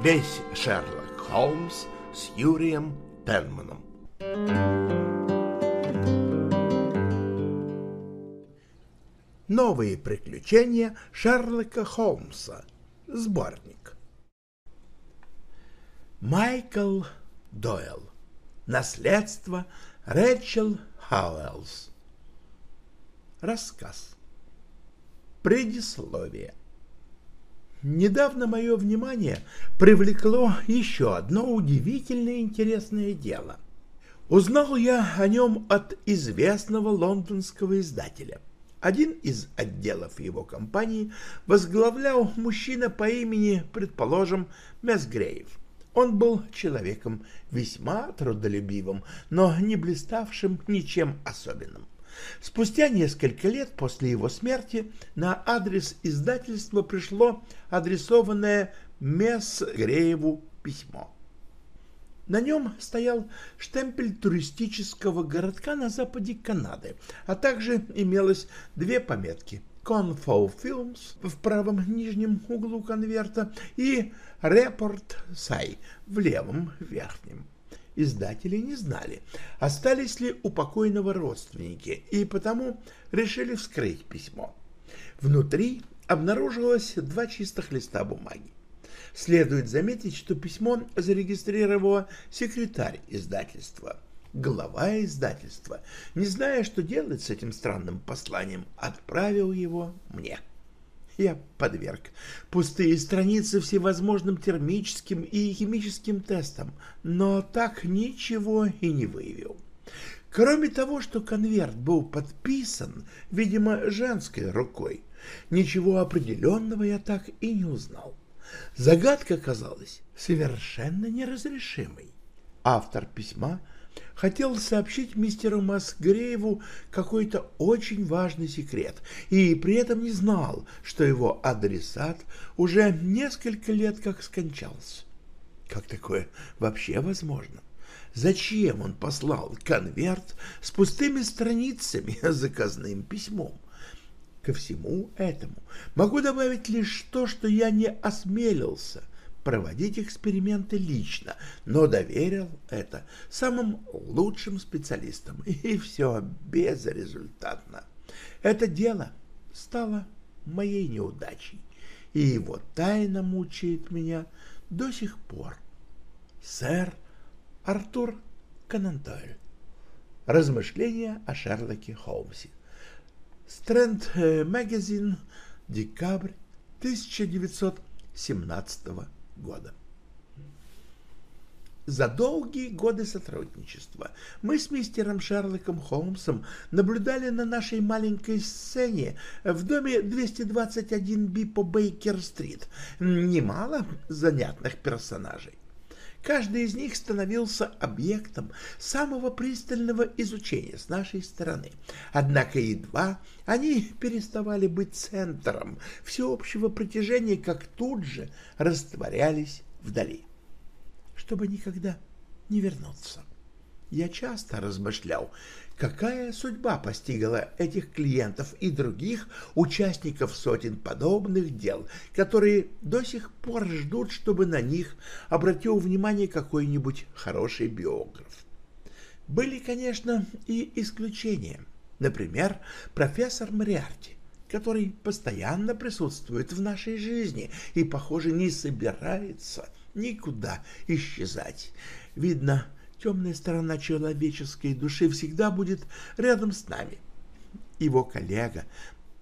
Весь Шерлок Холмс с Юрием Пенманом. Новые приключения Шерлока Холмса. Сборник. Майкл Дойл. Наследство Рэчел Хауэллс. Рассказ. Предисловие. Недавно мое внимание привлекло еще одно удивительное интересное дело. Узнал я о нем от известного лондонского издателя. Один из отделов его компании возглавлял мужчина по имени, предположим, Месгрейв. Он был человеком весьма трудолюбивым, но не блиставшим ничем особенным. Спустя несколько лет после его смерти на адрес издательства пришло адресованное Месс Грееву письмо. На нем стоял штемпель туристического городка на западе Канады, а также имелось две пометки «Confo Films» в правом нижнем углу конверта и «Report Сай» в левом верхнем издатели не знали, остались ли у покойного родственники, и потому решили вскрыть письмо. Внутри обнаружилось два чистых листа бумаги. Следует заметить, что письмо зарегистрировала секретарь издательства. Глава издательства, не зная, что делать с этим странным посланием, отправил его мне. — я подверг пустые страницы всевозможным термическим и химическим тестам, но так ничего и не выявил. Кроме того, что конверт был подписан, видимо, женской рукой, ничего определенного я так и не узнал. Загадка казалась совершенно неразрешимой. Автор письма — хотел сообщить мистеру Масгрееву какой-то очень важный секрет и при этом не знал, что его адресат уже несколько лет как скончался. Как такое вообще возможно? Зачем он послал конверт с пустыми страницами заказным письмом? Ко всему этому могу добавить лишь то, что я не осмелился проводить эксперименты лично, но доверил это самым лучшим специалистам, и все безрезультатно. Это дело стало моей неудачей, и его тайна мучает меня до сих пор. Сэр Артур Канантойль. Размышления о Шерлоке Холмсе. Стрэнд Магазин, декабрь 1917 года года. За долгие годы сотрудничества мы с мистером Шерлоком Холмсом наблюдали на нашей маленькой сцене в доме 221 Би по Бейкер-стрит немало занятных персонажей. Каждый из них становился объектом самого пристального изучения с нашей стороны. Однако едва они переставали быть центром всеобщего притяжения, как тут же растворялись вдали, чтобы никогда не вернуться. Я часто размышлял, какая судьба постигла этих клиентов и других участников сотен подобных дел, которые до сих пор ждут, чтобы на них обратил внимание какой-нибудь хороший биограф. Были, конечно, и исключения. Например, профессор Мариарти, который постоянно присутствует в нашей жизни и, похоже, не собирается никуда исчезать. Видно, темная сторона человеческой души всегда будет рядом с нами. Его коллега,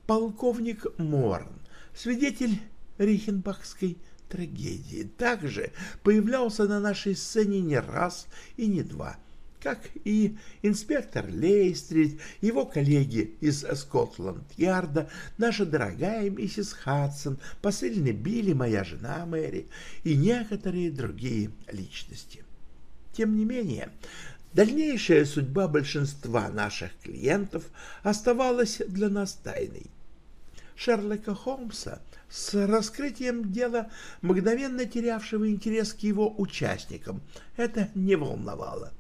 полковник Морн, свидетель Рихенбахской трагедии, также появлялся на нашей сцене не раз и не два, как и инспектор Лейстрид, его коллеги из Скотланд-Ярда, наша дорогая миссис Хадсон, посыльный Билли, моя жена Мэри и некоторые другие личности. Тем не менее, дальнейшая судьба большинства наших клиентов оставалась для нас тайной. Шерлока Холмса с раскрытием дела, мгновенно терявшего интерес к его участникам, это не волновало.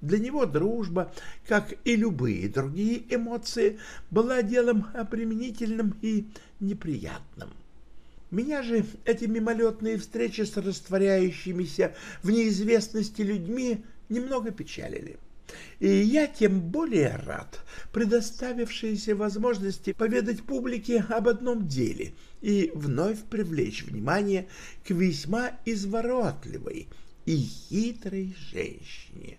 Для него дружба, как и любые другие эмоции, была делом обременительным и неприятным. Меня же эти мимолетные встречи с растворяющимися в неизвестности людьми немного печалили. И я тем более рад предоставившейся возможности поведать публике об одном деле и вновь привлечь внимание к весьма изворотливой и хитрой женщине,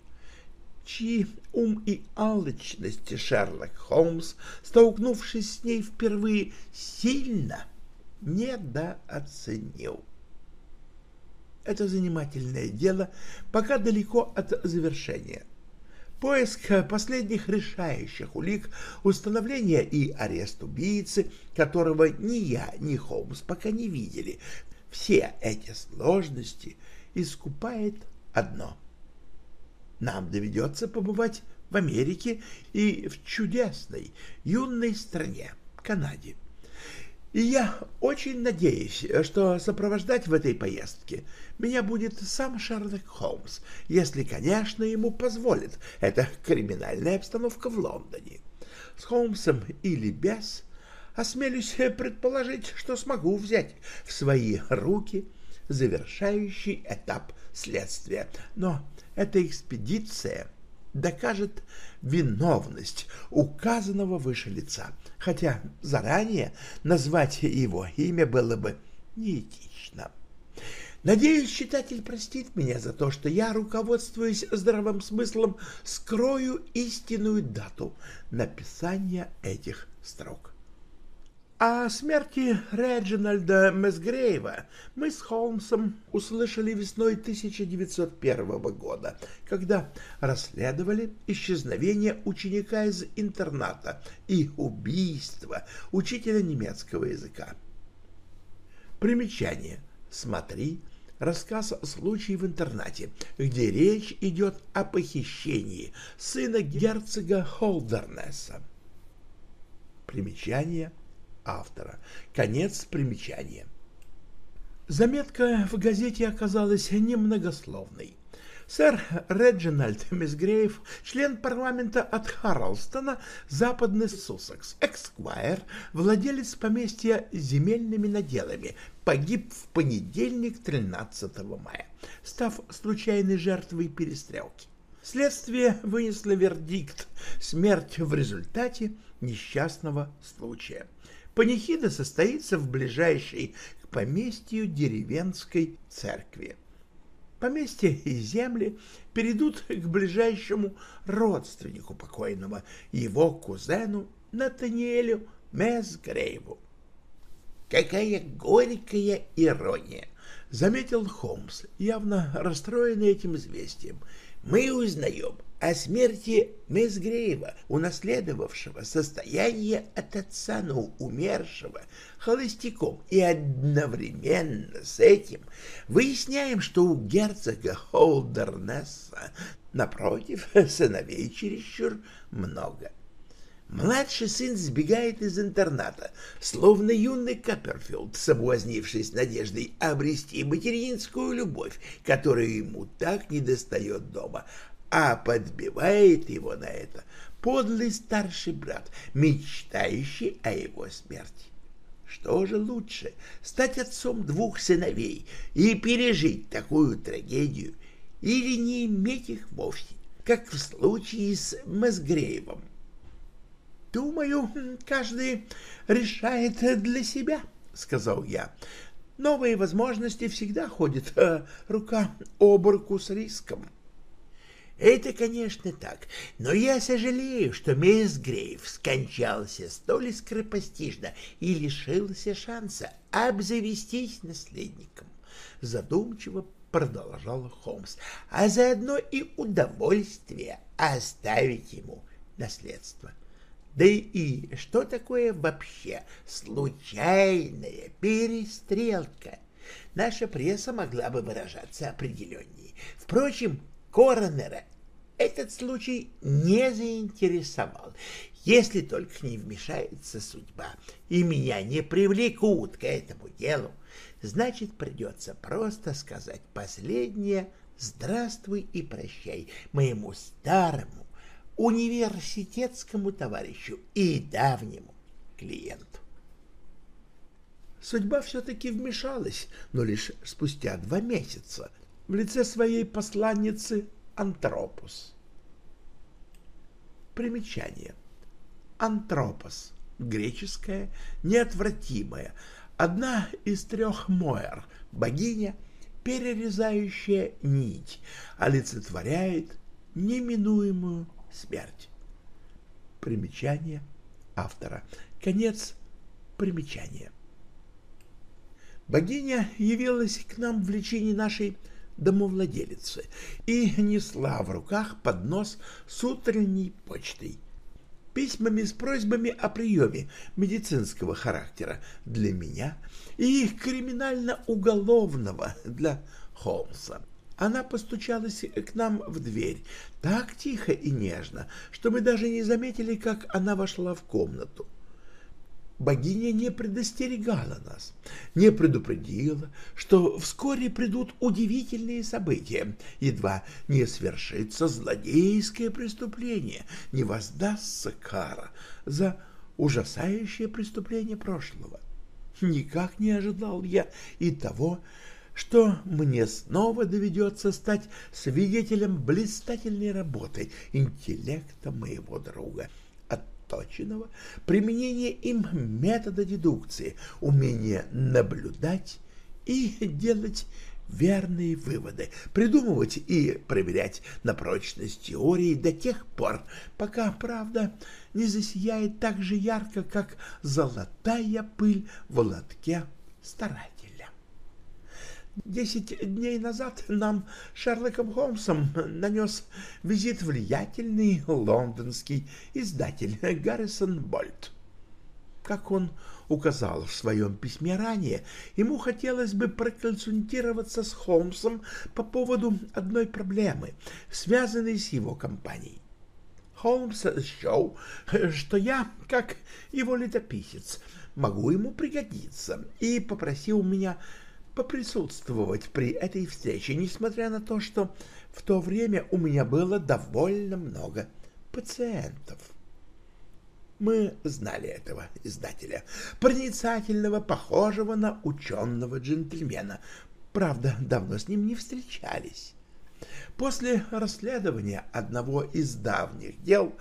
чьи ум и алчность Шерлок Холмс, столкнувшись с ней впервые, сильно недооценил. Это занимательное дело пока далеко от завершения. Поиск последних решающих улик, установление и арест убийцы, которого ни я, ни Холмс пока не видели, все эти сложности искупает одно — нам доведется побывать в Америке и в чудесной юной стране Канаде. И я очень надеюсь, что сопровождать в этой поездке меня будет сам Шерлок Холмс, если, конечно, ему позволит эта криминальная обстановка в Лондоне. С Холмсом или без, осмелюсь предположить, что смогу взять в свои руки завершающий этап следствия. Но эта экспедиция докажет виновность указанного выше лица, хотя заранее назвать его имя было бы неэтично. Надеюсь, читатель простит меня за то, что я, руководствуясь здравым смыслом, скрою истинную дату написания этих строк. О смерти Реджинальда Месгрейва мы с Холмсом услышали весной 1901 года, когда расследовали исчезновение ученика из интерната и убийство учителя немецкого языка. Примечание. Смотри рассказ «Случай в интернате», где речь идет о похищении сына герцога Холдернесса. Примечание – автора. Конец примечания. Заметка в газете оказалась немногословной. Сэр Реджинальд Мисгрейв, член парламента от Харлстона, западный Суссекс, эксквайр, владелец поместья земельными наделами, погиб в понедельник 13 мая, став случайной жертвой перестрелки. Следствие вынесло вердикт «Смерть в результате несчастного случая». Панихида состоится в ближайшей к поместью деревенской церкви. Поместье и земли перейдут к ближайшему родственнику покойного, его кузену Натаниэлю Месгрейву. «Какая горькая ирония!» — заметил Холмс, явно расстроенный этим известием. «Мы узнаем о смерти Месгрейва, унаследовавшего состояние от отца, но умершего холостяком, и одновременно с этим выясняем, что у герцога Холдернесса, напротив, сыновей чересчур много. Младший сын сбегает из интерната, словно юный Капперфилд, соблазнившись надеждой обрести материнскую любовь, которую ему так недостает дома, а подбивает его на это подлый старший брат, мечтающий о его смерти. Что же лучше, стать отцом двух сыновей и пережить такую трагедию, или не иметь их вовсе, как в случае с Мазгреевым? Думаю, каждый решает для себя, — сказал я. Новые возможности всегда ходят э, рука об руку с риском. — это, конечно, так, но я сожалею, что мисс Грейв скончался столь скоропостижно и лишился шанса обзавестись наследником. Задумчиво продолжал Холмс, а заодно и удовольствие оставить ему наследство. Да и что такое вообще случайная перестрелка? Наша пресса могла бы выражаться определеннее. Впрочем, коронера этот случай не заинтересовал, если только не вмешается судьба, и меня не привлекут к этому делу, значит, придется просто сказать последнее «здравствуй и прощай» моему старому университетскому товарищу и давнему клиенту. Судьба все-таки вмешалась, но лишь спустя два месяца, в лице своей посланницы Антропус. Примечание. Антропос. Греческое, неотвратимое. Одна из трех Моэр, богиня, перерезающая нить, олицетворяет неминуемую смерть. Примечание автора. Конец примечания. Богиня явилась к нам в лечении нашей домовладелицы и несла в руках поднос с утренней почтой, письмами с просьбами о приеме медицинского характера для меня и криминально-уголовного для Холмса. Она постучалась к нам в дверь так тихо и нежно, что мы даже не заметили, как она вошла в комнату богиня не предостерегала нас, не предупредила, что вскоре придут удивительные события, едва не свершится злодейское преступление, не воздастся кара за ужасающее преступление прошлого. Никак не ожидал я и того, что мне снова доведется стать свидетелем блистательной работы интеллекта моего друга — отточенного применения им метода дедукции, умения наблюдать и делать верные выводы, придумывать и проверять на прочность теории до тех пор, пока правда не засияет так же ярко, как золотая пыль в лотке старателя. Десять дней назад нам Шерлоком Холмсом нанес визит влиятельный лондонский издатель Гаррисон Больт. Как он указал в своем письме ранее, ему хотелось бы проконсультироваться с Холмсом по поводу одной проблемы, связанной с его компанией. Холмс счел, что я, как его летописец, могу ему пригодиться, и попросил меня поприсутствовать при этой встрече, несмотря на то, что в то время у меня было довольно много пациентов. Мы знали этого издателя, проницательного, похожего на ученого джентльмена. Правда, давно с ним не встречались. После расследования одного из давних дел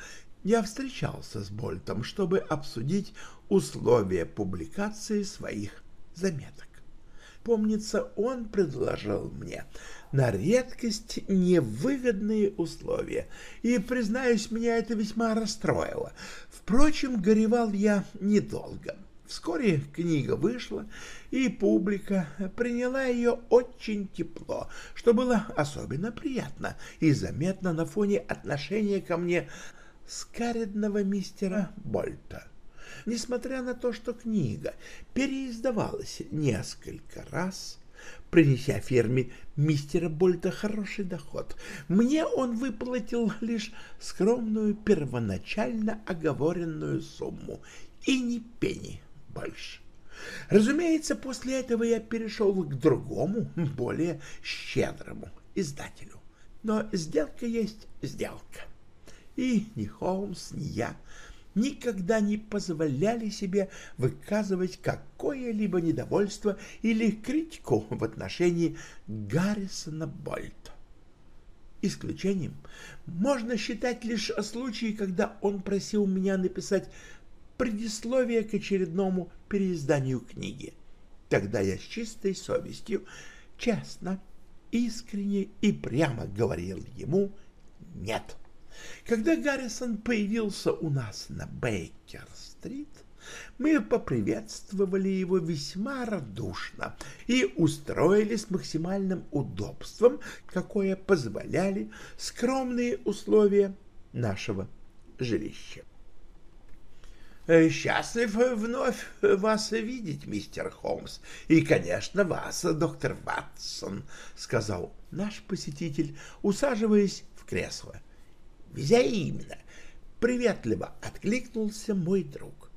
я встречался с Больтом, чтобы обсудить условия публикации своих заметок. Помнится, он предложил мне на редкость невыгодные условия, и, признаюсь, меня это весьма расстроило. Впрочем, горевал я недолго. Вскоре книга вышла, и публика приняла ее очень тепло, что было особенно приятно и заметно на фоне отношения ко мне скаредного мистера Больта несмотря на то, что книга переиздавалась несколько раз, принеся фирме мистера Больта хороший доход. Мне он выплатил лишь скромную первоначально оговоренную сумму и ни пени больше. Разумеется, после этого я перешел к другому, более щедрому издателю. Но сделка есть сделка. И ни Холмс, ни я никогда не позволяли себе выказывать какое-либо недовольство или критику в отношении Гаррисона Больта. Исключением можно считать лишь случаи, когда он просил меня написать предисловие к очередному переизданию книги. Тогда я с чистой совестью, честно, искренне и прямо говорил ему «нет». Когда Гаррисон появился у нас на Бейкер-стрит, мы поприветствовали его весьма радушно и устроили с максимальным удобством, какое позволяли скромные условия нашего жилища. «Счастлив вновь вас видеть, мистер Холмс, и, конечно, вас, доктор Ватсон», — сказал наш посетитель, усаживаясь в кресло. Взаимно, приветливо откликнулся мой друг.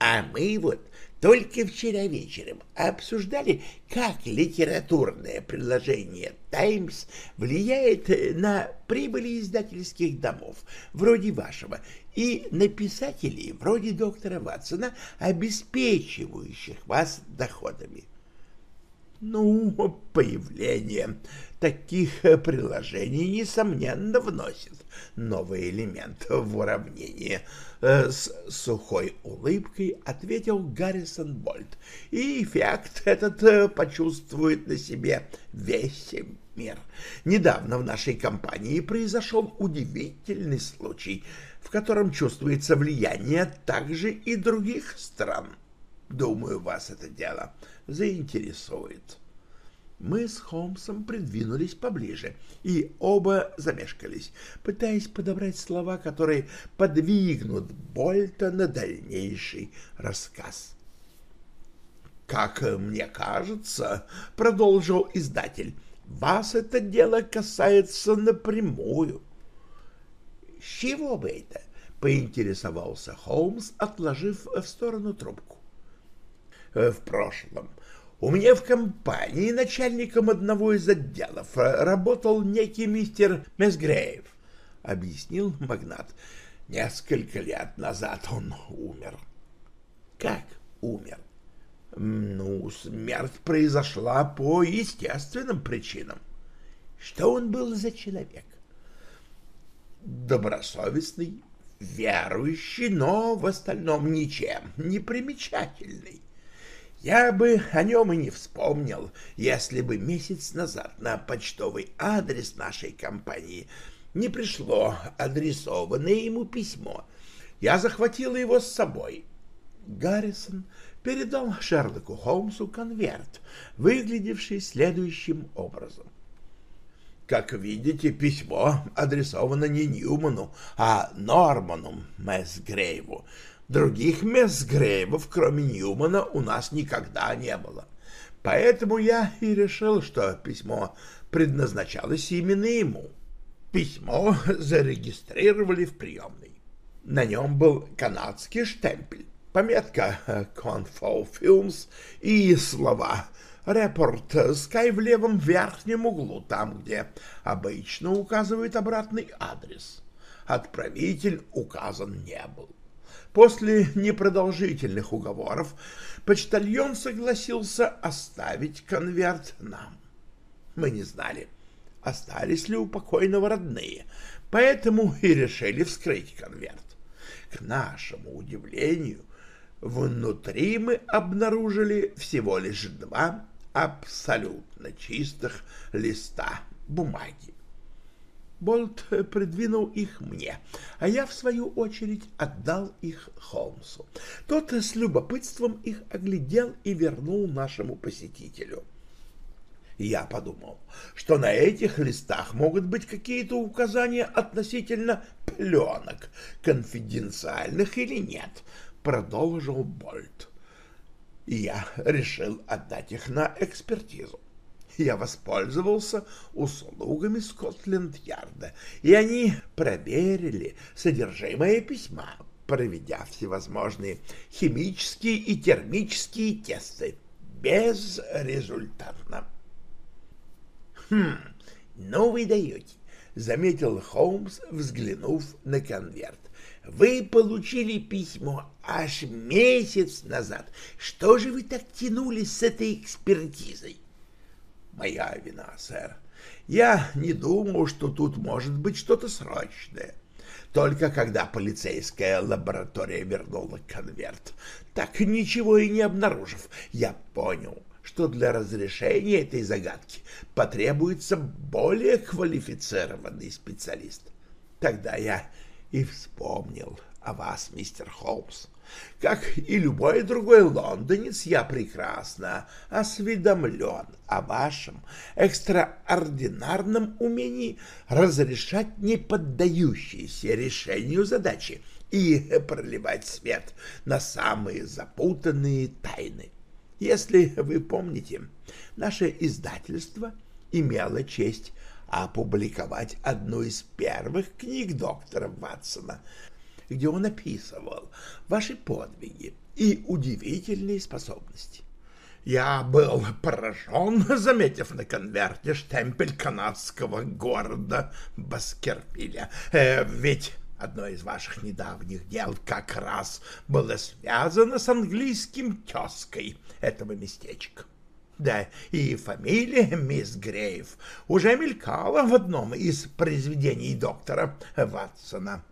А мы вот Только вчера вечером обсуждали, как литературное предложение «Таймс» влияет на прибыли издательских домов, вроде вашего, и на писателей, вроде доктора Ватсона, обеспечивающих вас доходами. Ну, появление таких приложений, несомненно, вносит новый элемент в уравнение. Э, с сухой улыбкой ответил Гаррисон Больт. И эффект этот э, почувствует на себе весь мир. Недавно в нашей компании произошел удивительный случай, в котором чувствуется влияние также и других стран. Думаю, вас это дело заинтересует. Мы с Холмсом придвинулись поближе, и оба замешкались, пытаясь подобрать слова, которые подвигнут Больта на дальнейший рассказ. «Как мне кажется, — продолжил издатель, — вас это дело касается напрямую». «С чего бы это?» — поинтересовался Холмс, отложив в сторону трубку. «В прошлом у меня в компании начальником одного из отделов работал некий мистер Месгрейв, — объяснил магнат. Несколько лет назад он умер. Как умер? Ну, смерть произошла по естественным причинам. Что он был за человек? Добросовестный, верующий, но в остальном ничем не примечательный. Я бы о нем и не вспомнил, если бы месяц назад на почтовый адрес нашей компании не пришло адресованное ему письмо. Я захватил его с собой. Гаррисон передал Шерлоку Холмсу конверт, выглядевший следующим образом. Как видите, письмо адресовано не Ньюману, а Норману Мессгрейву, Других Мессгрейвов, кроме Ньюмана, у нас никогда не было. Поэтому я и решил, что письмо предназначалось именно ему. Письмо зарегистрировали в приемной. На нем был канадский штемпель, пометка «Confo Films» и слова «Репорт Скай» в левом верхнем углу, там, где обычно указывает обратный адрес. Отправитель указан не был. После непродолжительных уговоров почтальон согласился оставить конверт нам. Мы не знали, остались ли у покойного родные, поэтому и решили вскрыть конверт. К нашему удивлению, внутри мы обнаружили всего лишь два абсолютно чистых листа бумаги. Болт придвинул их мне, а я, в свою очередь, отдал их Холмсу. Тот с любопытством их оглядел и вернул нашему посетителю. Я подумал, что на этих листах могут быть какие-то указания относительно пленок, конфиденциальных или нет, продолжил Болт. Я решил отдать их на экспертизу я воспользовался услугами Скотленд-Ярда, и они проверили содержимое письма, проведя всевозможные химические и термические тесты. Безрезультатно. «Хм, ну вы даете», — заметил Холмс, взглянув на конверт. «Вы получили письмо аж месяц назад. Что же вы так тянули с этой экспертизой?» Моя вина, сэр. Я не думал, что тут может быть что-то срочное. Только когда полицейская лаборатория вернула конверт, так ничего и не обнаружив, я понял, что для разрешения этой загадки потребуется более квалифицированный специалист. Тогда я и вспомнил о вас, мистер Холмс. Как и любой другой лондонец, я прекрасно осведомлен о вашем экстраординарном умении разрешать неподдающиеся решению задачи и проливать свет на самые запутанные тайны. Если вы помните, наше издательство имело честь опубликовать одну из первых книг доктора Ватсона — где он описывал ваши подвиги и удивительные способности. Я был поражен, заметив на конверте штемпель канадского города Баскервилля. Э, ведь одно из ваших недавних дел как раз было связано с английским тезкой этого местечка. Да, и фамилия мисс Грейв уже мелькала в одном из произведений доктора Ватсона.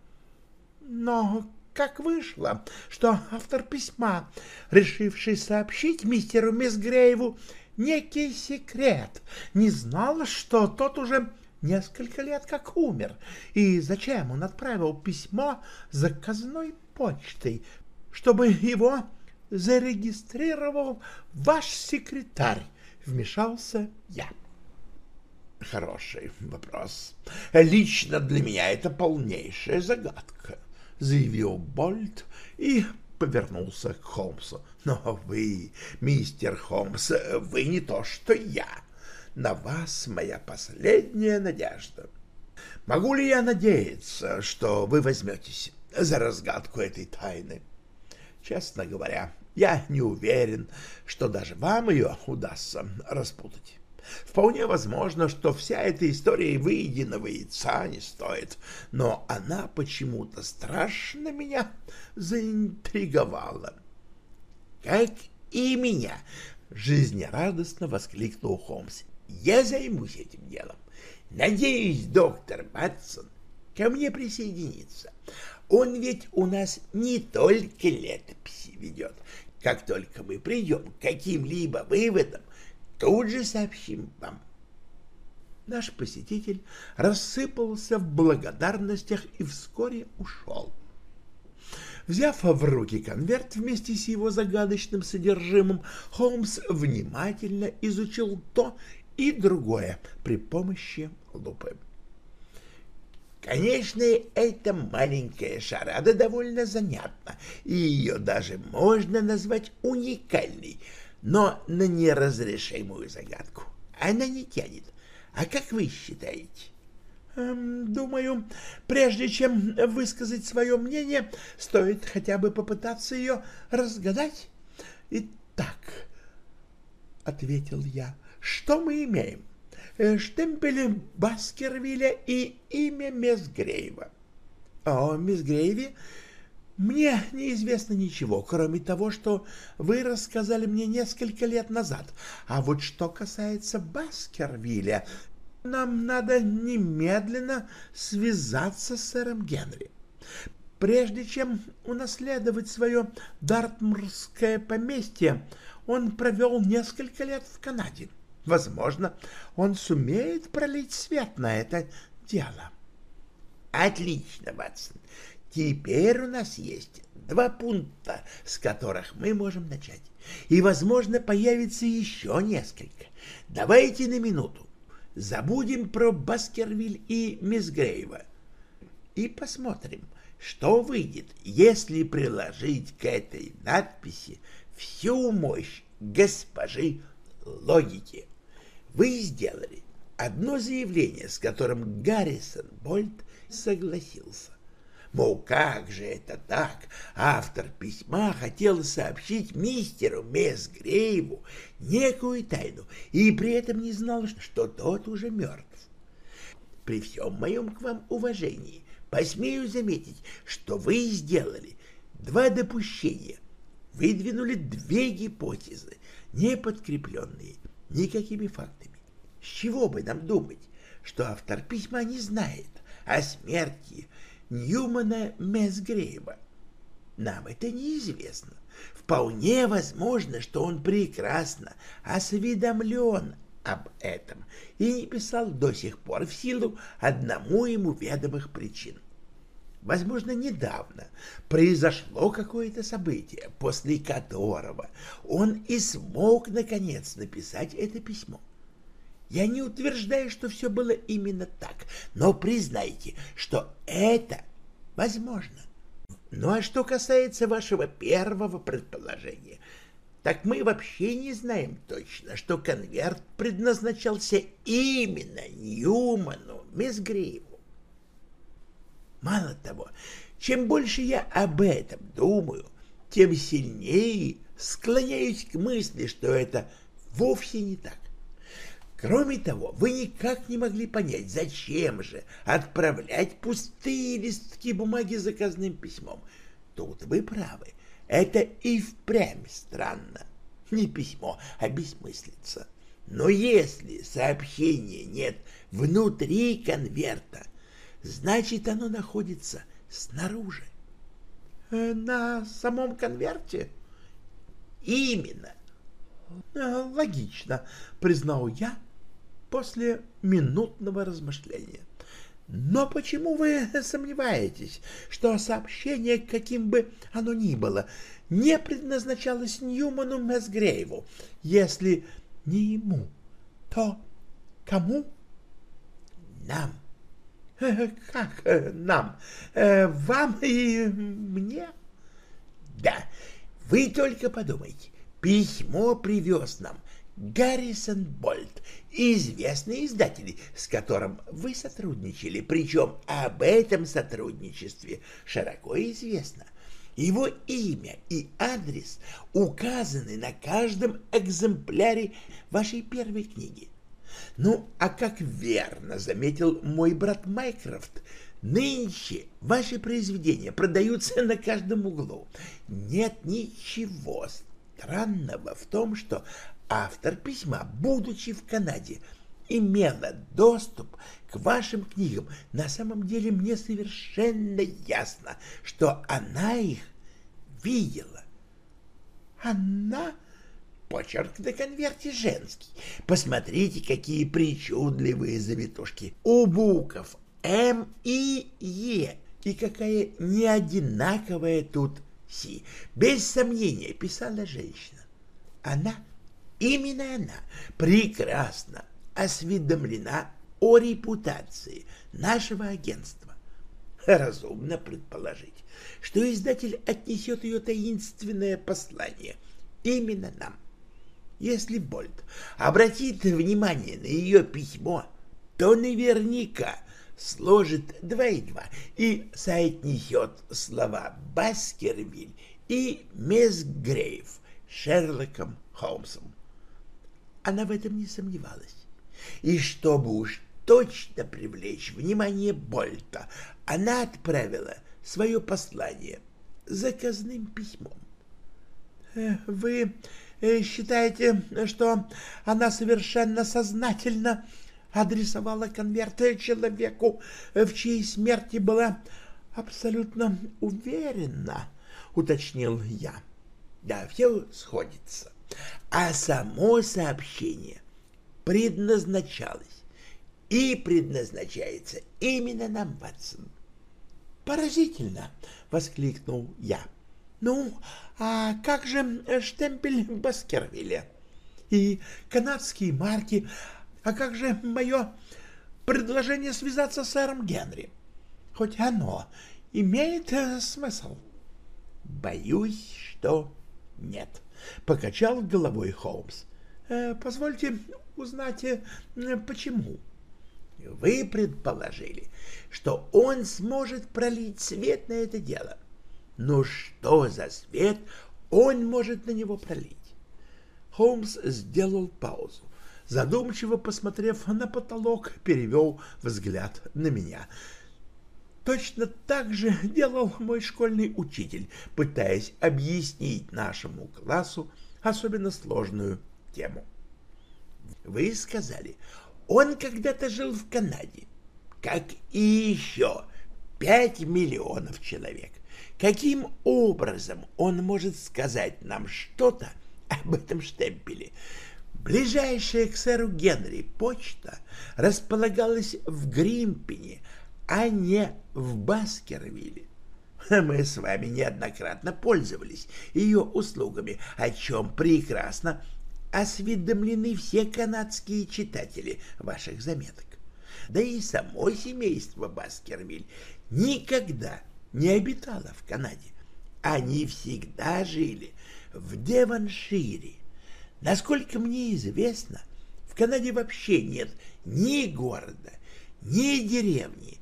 Но как вышло, что автор письма, решивший сообщить мистеру мисс Грейву некий секрет, не знал, что тот уже несколько лет как умер, и зачем он отправил письмо заказной почтой, чтобы его зарегистрировал ваш секретарь, вмешался я. Хороший вопрос. Лично для меня это полнейшая загадка, заявил Больт и повернулся к Холмсу. Но вы, мистер Холмс, вы не то, что я. На вас моя последняя надежда. Могу ли я надеяться, что вы возьметесь за разгадку этой тайны? Честно говоря, я не уверен, что даже вам ее удастся распутать. Вполне возможно, что вся эта история выеденного яйца не стоит, но она почему-то страшно меня заинтриговала. «Как и меня!» — жизнерадостно воскликнул Холмс. «Я займусь этим делом. Надеюсь, доктор Батсон ко мне присоединится. Он ведь у нас не только летописи ведет, как только мы придем к каким-либо выводам, тут же сообщим вам. Наш посетитель рассыпался в благодарностях и вскоре ушел. Взяв в руки конверт вместе с его загадочным содержимым, Холмс внимательно изучил то и другое при помощи лупы. Конечно, эта маленькая шарада довольно занятна, и ее даже можно назвать уникальной, но на неразрешимую загадку она не тянет. А как вы считаете? Эм, думаю, прежде чем высказать свое мнение, стоит хотя бы попытаться ее разгадать. Итак, — ответил я, — что мы имеем? — Э, штемпели Баскервилля и имя Месгрейва. О Месгрейве мне неизвестно ничего, кроме того, что вы рассказали мне несколько лет назад. А вот что касается Баскервилля, нам надо немедленно связаться с сэром Генри. Прежде чем унаследовать свое дартмурское поместье, он провел несколько лет в Канаде. Возможно, он сумеет пролить свет на это дело. Отлично, Ватсон. Теперь у нас есть два пункта, с которых мы можем начать. И, возможно, появится еще несколько. Давайте на минуту забудем про Баскервиль и Мисс Грейва и посмотрим, что выйдет, если приложить к этой надписи всю мощь госпожи логики вы сделали одно заявление, с которым Гаррисон Больт согласился. Мол, как же это так? Автор письма хотел сообщить мистеру Месгрейву некую тайну и при этом не знал, что тот уже мертв. При всем моем к вам уважении посмею заметить, что вы сделали два допущения, выдвинули две гипотезы, не подкрепленные никакими фактами. С чего бы нам думать, что автор письма не знает о смерти Ньюмана Месгрейва? Нам это неизвестно. Вполне возможно, что он прекрасно осведомлен об этом и не писал до сих пор в силу одному ему ведомых причин. Возможно, недавно произошло какое-то событие, после которого он и смог, наконец, написать это письмо. Я не утверждаю, что все было именно так, но признайте, что это возможно. Ну а что касается вашего первого предположения, так мы вообще не знаем точно, что конверт предназначался именно Ньюману Мисгриву. Мало того, чем больше я об этом думаю, тем сильнее склоняюсь к мысли, что это вовсе не так. Кроме того, вы никак не могли понять, зачем же отправлять пустые листки бумаги заказным письмом. Тут вы правы. Это и впрямь странно. Не письмо, а бессмыслица. Но если сообщения нет внутри конверта, значит оно находится снаружи. Э, на самом конверте? Именно. Э, логично, признал я после минутного размышления. Но почему вы сомневаетесь, что сообщение, каким бы оно ни было, не предназначалось Ньюману Месгрейву? Если не ему, то кому? Нам. Как нам? Э, вам и мне? Да, вы только подумайте. Письмо привез нам Гаррисон Больт, известный издатель, с которым вы сотрудничали, причем об этом сотрудничестве широко известно. Его имя и адрес указаны на каждом экземпляре вашей первой книги. Ну, а как верно заметил мой брат Майкрофт, нынче ваши произведения продаются на каждом углу. Нет ничего странного в том, что автор письма, будучи в Канаде, имела доступ к вашим книгам. На самом деле мне совершенно ясно, что она их видела. Она... Почерк на конверте женский. Посмотрите, какие причудливые завитушки. У букв М и Е. И какая неодинаковая тут Си. Без сомнения, писала женщина. Она, именно она, прекрасно осведомлена о репутации нашего агентства. Разумно предположить, что издатель отнесет ее таинственное послание именно нам. Если Больт обратит внимание на ее письмо, то наверняка сложит два и два и соотнесет слова Баскервиль и Месгрейв Шерлоком Холмсом. Она в этом не сомневалась. И чтобы уж точно привлечь внимание Больта, она отправила свое послание заказным письмом. «Э, «Вы Э, считаете, что она совершенно сознательно адресовала конверты человеку, в чьей смерти была абсолютно уверена, уточнил я. Да, все сходится. А само сообщение предназначалось и предназначается именно нам, Ватсон. Поразительно, воскликнул я. Ну, а как же штемпель Баскервилля? И канадские марки? А как же мое предложение связаться с сэром Генри? Хоть оно имеет э, смысл? Боюсь, что нет, — покачал головой Холмс. Э, позвольте узнать, э, почему. Вы предположили, что он сможет пролить свет на это дело. — но что за свет он может на него пролить? Холмс сделал паузу. Задумчиво посмотрев на потолок, перевел взгляд на меня. Точно так же делал мой школьный учитель, пытаясь объяснить нашему классу особенно сложную тему. Вы сказали, он когда-то жил в Канаде, как и еще пять миллионов человек. Каким образом он может сказать нам что-то об этом штемпеле? Ближайшая к сэру Генри почта располагалась в Гримпине, а не в Баскервилле. Мы с вами неоднократно пользовались ее услугами, о чем прекрасно осведомлены все канадские читатели ваших заметок. Да и само семейство Баскервиль никогда не обитала в Канаде. Они всегда жили в Деваншире. Насколько мне известно, в Канаде вообще нет ни города, ни деревни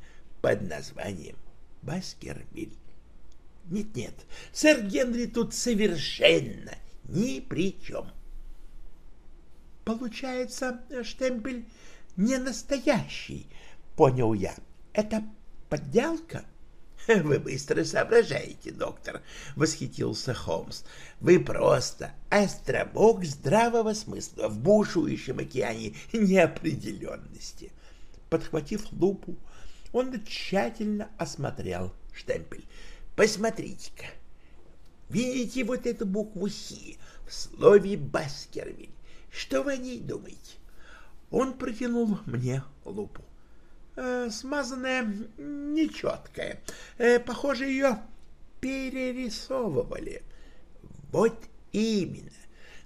под названием Баскервиль. Нет-нет, сэр Генри тут совершенно ни при чем. Получается, штемпель не настоящий, понял я. Это подделка? Вы быстро соображаете, доктор, восхитился Холмс. Вы просто островок здравого смысла в бушующем океане неопределенности. Подхватив лупу, он тщательно осмотрел штемпель. Посмотрите-ка. Видите вот эту букву «Си» в слове «Баскервиль»? Что вы о ней думаете? Он протянул мне лупу. Э, смазанная, нечеткая. Э, похоже, ее перерисовывали. Вот именно.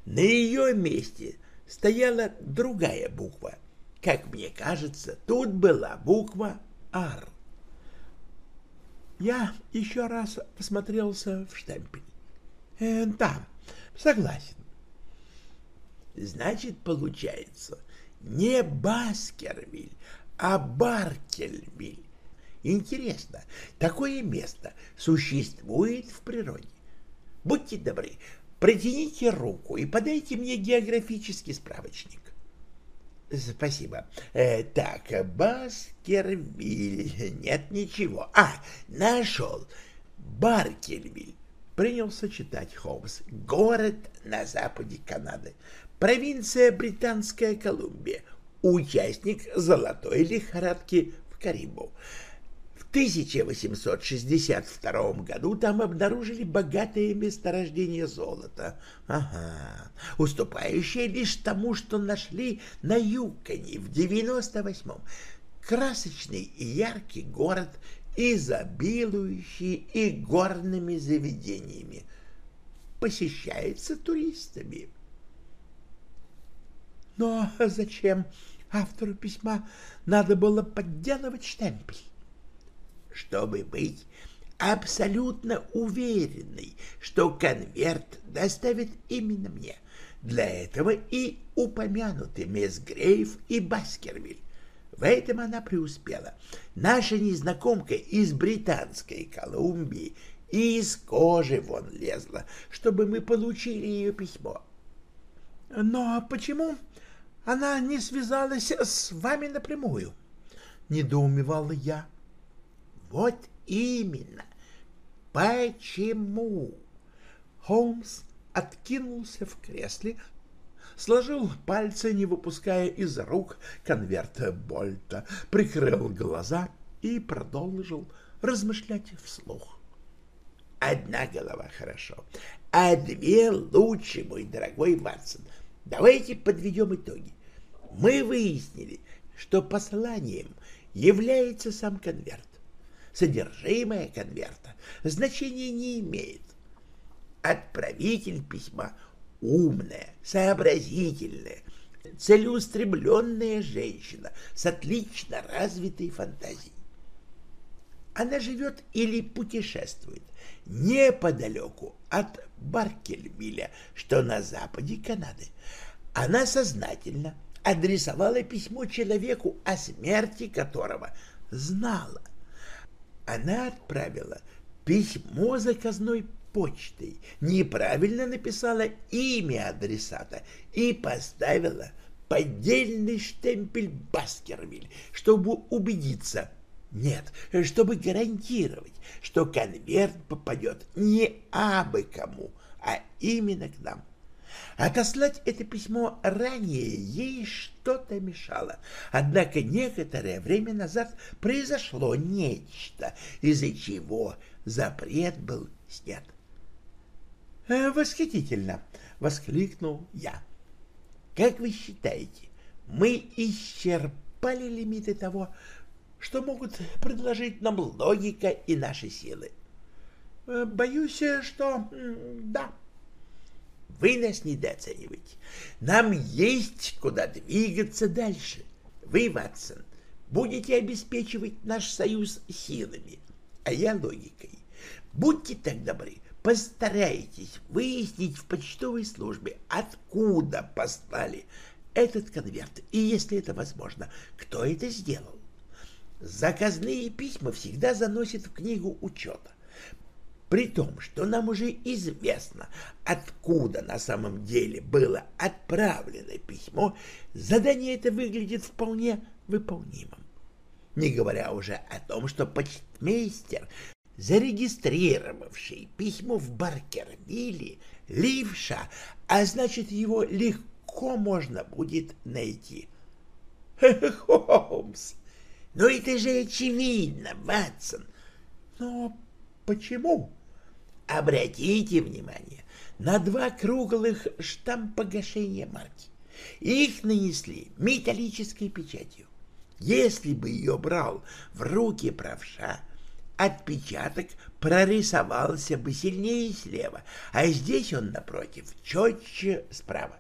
На ее месте стояла другая буква. Как мне кажется, тут была буква «Р». Я еще раз посмотрелся в штемпель. Э, да, согласен. Значит, получается, не Баскервиль, а Баркельвиль. Интересно, такое место существует в природе? Будьте добры, протяните руку и подайте мне географический справочник. Спасибо. Э, так, Баскервиль. Нет ничего. А, нашел. Баркельвиль. Принялся читать Холмс. Город на западе Канады. Провинция Британская Колумбия. Участник золотой лихорадки в Карибу. В 1862 году там обнаружили богатое месторождение золота. Ага, уступающее лишь тому, что нашли на Юконе в 98-м. Красочный и яркий город, изобилующий и горными заведениями. Посещается туристами. Но зачем автору письма надо было подделывать штемпель? Чтобы быть абсолютно уверенной, что конверт доставит именно мне. Для этого и упомянуты мисс Грейв и Баскервиль. В этом она преуспела. Наша незнакомка из Британской Колумбии и из кожи вон лезла, чтобы мы получили ее письмо. Но почему она не связалась с вами напрямую? Недоумевала я. Вот именно. Почему? Холмс откинулся в кресле, сложил пальцы, не выпуская из рук конверта Больта, прикрыл глаза и продолжил размышлять вслух. Одна голова хорошо, а две лучше, мой дорогой Ватсон. Давайте подведем итоги. Мы выяснили, что посланием является сам конверт. Содержимое конверта значения не имеет. Отправитель письма умная, сообразительная, целеустремленная женщина с отлично развитой фантазией. Она живет или путешествует неподалеку от Баркельвилля, что на западе Канады. Она сознательно адресовала письмо человеку, о смерти которого знала. Она отправила письмо заказной почтой, неправильно написала имя адресата и поставила поддельный штемпель Баскервиль, чтобы убедиться, нет, чтобы гарантировать, что конверт попадет не абы кому, а именно к нам. Отослать это письмо ранее ей что-то мешало, однако некоторое время назад произошло нечто, из-за чего запрет был снят. «Э, «Восхитительно!» — воскликнул я. «Как вы считаете, мы исчерпали лимиты того, что могут предложить нам логика и наши силы?» «Э, «Боюсь, что да». Вы нас недооцениваете. Нам есть куда двигаться дальше. Вы, Ватсон, будете обеспечивать наш союз силами, а я логикой. Будьте так добры, постарайтесь выяснить в почтовой службе, откуда послали этот конверт, и, если это возможно, кто это сделал. Заказные письма всегда заносят в книгу учета. При том, что нам уже известно, откуда на самом деле было отправлено письмо, задание это выглядит вполне выполнимым. Не говоря уже о том, что почтмейстер, зарегистрировавший письмо в Баркервилле, левша, а значит, его легко можно будет найти. Холмс, ну это же очевидно, Ватсон. Но почему? Обратите внимание на два круглых штампа гашения марки. Их нанесли металлической печатью. Если бы ее брал в руки правша, отпечаток прорисовался бы сильнее слева, а здесь он, напротив, четче справа.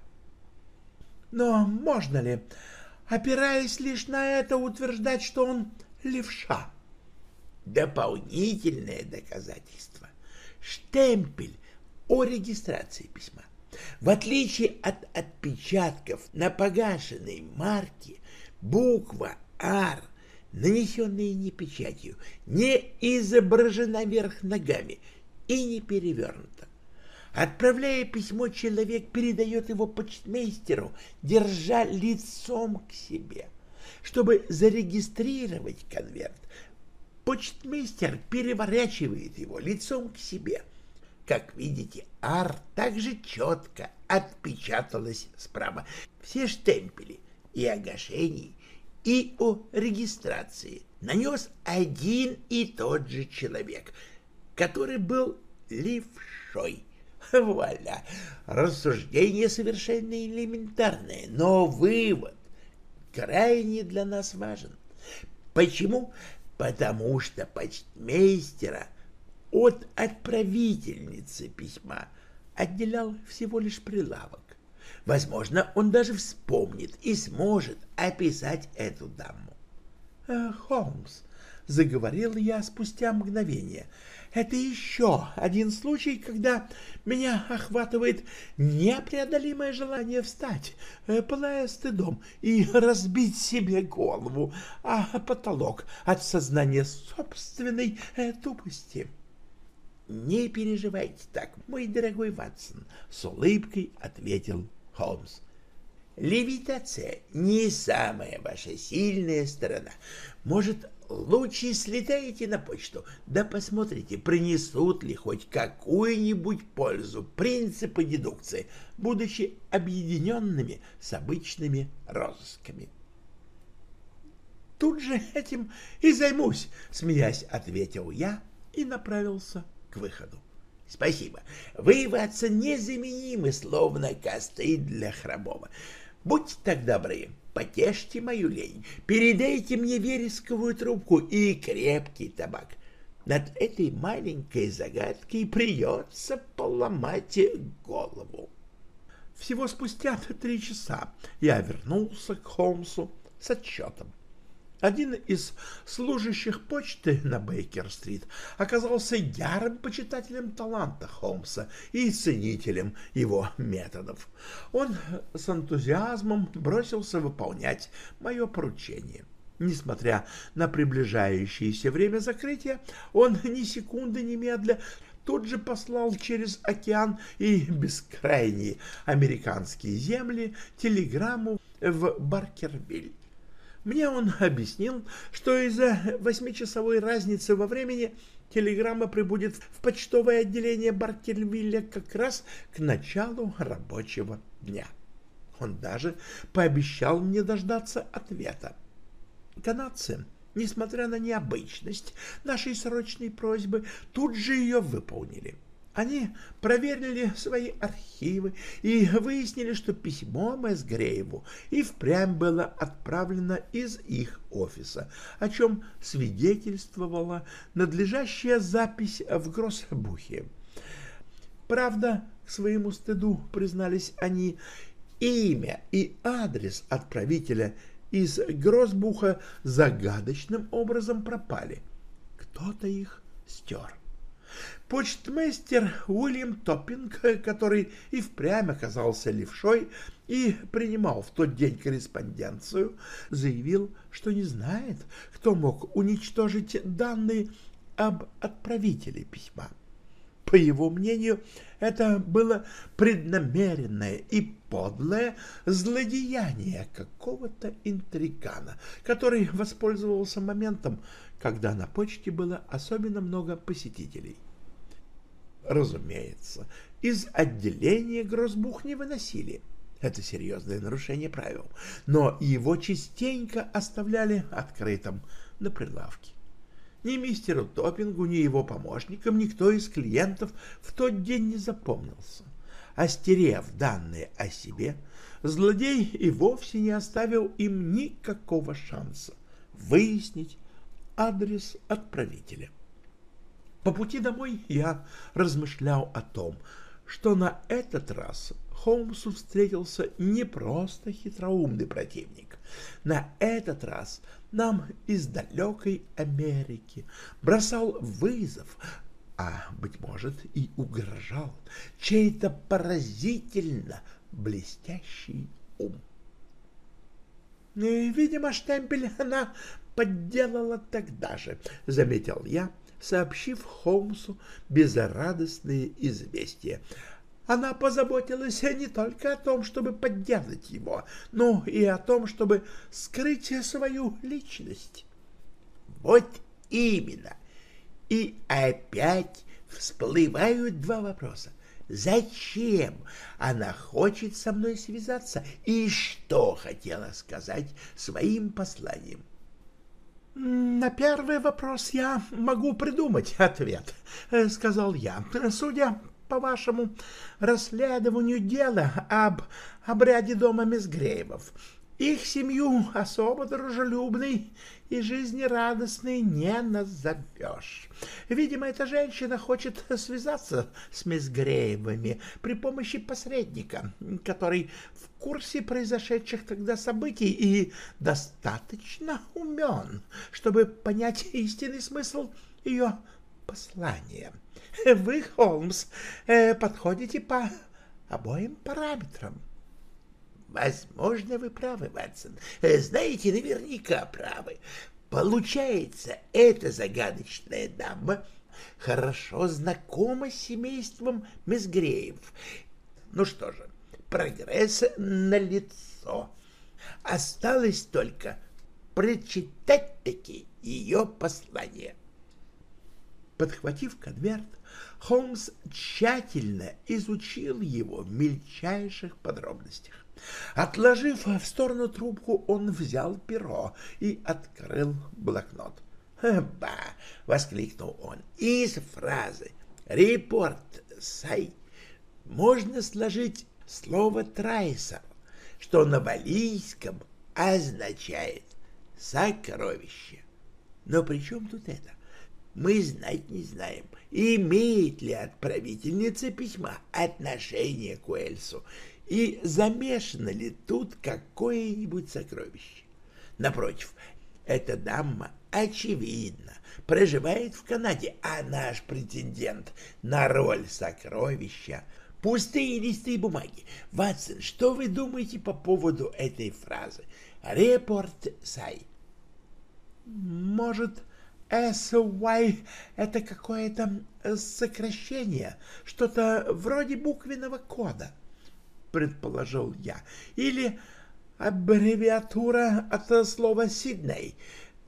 Но можно ли, опираясь лишь на это, утверждать, что он левша? Дополнительное доказательство. Штемпель о регистрации письма. В отличие от отпечатков на погашенной марке, буква «Р», нанесенная не печатью, не изображена вверх ногами и не перевернута. Отправляя письмо, человек передает его почтмейстеру, держа лицом к себе. Чтобы зарегистрировать конверт, почтмейстер переворачивает его лицом к себе. Как видите, «Ар» также четко отпечаталась справа. Все штемпели и огашений, и о регистрации нанес один и тот же человек, который был левшой. Вуаля! Рассуждение совершенно элементарное, но вывод крайне для нас важен. Почему? Потому что почтмейстера от отправительницы письма отделял всего лишь прилавок. Возможно, он даже вспомнит и сможет описать эту даму. «Э, «Холмс», — заговорил я спустя мгновение, — «это еще один случай, когда меня охватывает непреодолимое желание встать, э, пылая стыдом, и разбить себе голову, а потолок от сознания собственной э, тупости». «Не переживайте так, мой дорогой Ватсон», — с улыбкой ответил Холмс. Левитация не самая ваша сильная сторона. Может, лучше слетаете на почту, да посмотрите, принесут ли хоть какую-нибудь пользу принципы дедукции, будучи объединенными с обычными розысками. Тут же этим и займусь, смеясь, ответил я и направился к выходу. Спасибо. Вы, Ватсон, незаменимы, словно косты для хромого. Будьте так добры, потешьте мою лень, передайте мне вересковую трубку и крепкий табак. Над этой маленькой загадкой придется поломать голову. Всего спустя три часа я вернулся к Холмсу с отчетом. Один из служащих почты на Бейкер-стрит оказался ярым почитателем таланта Холмса и ценителем его методов. Он с энтузиазмом бросился выполнять мое поручение. Несмотря на приближающееся время закрытия, он ни секунды не медля тут же послал через океан и бескрайние американские земли телеграмму в Баркервиль. Мне он объяснил, что из-за восьмичасовой разницы во времени телеграмма прибудет в почтовое отделение Баркельвилля как раз к началу рабочего дня. Он даже пообещал мне дождаться ответа. Канадцы, несмотря на необычность нашей срочной просьбы, тут же ее выполнили — они проверили свои архивы и выяснили, что письмо Мэсгрейву и впрямь было отправлено из их офиса, о чем свидетельствовала надлежащая запись в Гроссбухе. Правда, к своему стыду признались они, имя и адрес отправителя из Гроссбуха загадочным образом пропали. Кто-то их стер. Почтмейстер Уильям Топпинг, который и впрямь оказался левшой и принимал в тот день корреспонденцию, заявил, что не знает, кто мог уничтожить данные об отправителе письма. По его мнению, это было преднамеренное и подлое злодеяние какого-то интригана, который воспользовался моментом, когда на почте было особенно много посетителей. Разумеется, из отделения грозбух не выносили. Это серьезное нарушение правил, но его частенько оставляли открытым на прилавке. Ни мистеру Топпингу, ни его помощникам никто из клиентов в тот день не запомнился. Остерев данные о себе, злодей и вовсе не оставил им никакого шанса выяснить адрес отправителя. По пути домой я размышлял о том, что на этот раз Холмсу встретился не просто хитроумный противник. На этот раз нам из далекой Америки бросал вызов, а, быть может, и угрожал чей-то поразительно блестящий ум. «Видимо, штемпель она подделала тогда же», — заметил я, сообщив Холмсу безрадостные известия. Она позаботилась не только о том, чтобы поддержать его, но и о том, чтобы скрыть свою личность. Вот именно. И опять всплывают два вопроса. Зачем она хочет со мной связаться и что хотела сказать своим посланием? «На первый вопрос я могу придумать ответ», — сказал я. «Судя по вашему расследованию дела об обряде дома Мизгреевов, их семью особо дружелюбной и жизнерадостной не назовешь. Видимо, эта женщина хочет связаться с Мизгреевыми при помощи посредника, который в курсе произошедших тогда событий и достаточно умен, чтобы понять истинный смысл ее послания. Вы, Холмс, э, подходите по обоим параметрам. Возможно, вы правы, Ватсон. Э, знаете, наверняка правы. Получается, эта загадочная дама хорошо знакома с семейством Мизгреев. Ну что же, прогресс налицо. Осталось только прочитать-таки ее послание. Подхватив конверт, Холмс тщательно изучил его в мельчайших подробностях. Отложив в сторону трубку, он взял перо и открыл блокнот. «Ба!» — воскликнул он. «Из фразы «репорт сай» можно сложить слово «трайсер», что на валийском означает «сокровище». Но при чем тут это? Мы знать не знаем, имеет ли отправительница письма отношение к Уэльсу и замешано ли тут какое-нибудь сокровище. Напротив, эта дама, очевидно, проживает в Канаде, а наш претендент на роль сокровища — пустые листы бумаги. Ватсон, что вы думаете по поводу этой фразы? Репорт Сай. Может, SY — это какое-то сокращение, что-то вроде буквенного кода, — предположил я. Или аббревиатура от слова «Сидней»,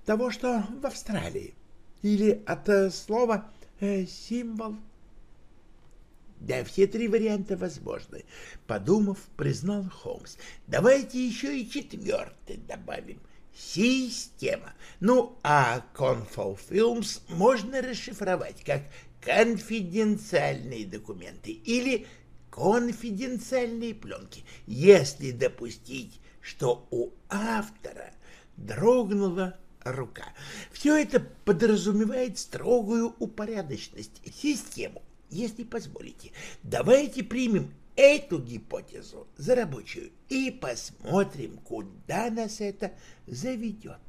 того, что в Австралии. Или от слова э, «символ». Да, все три варианта возможны. Подумав, признал Холмс. Давайте еще и четвертый добавим система. Ну, а Confall Films можно расшифровать как конфиденциальные документы или конфиденциальные пленки, если допустить, что у автора дрогнула рука. Все это подразумевает строгую упорядоченность, систему, если позволите. Давайте примем эту гипотезу за рабочую и посмотрим, куда нас это заведет.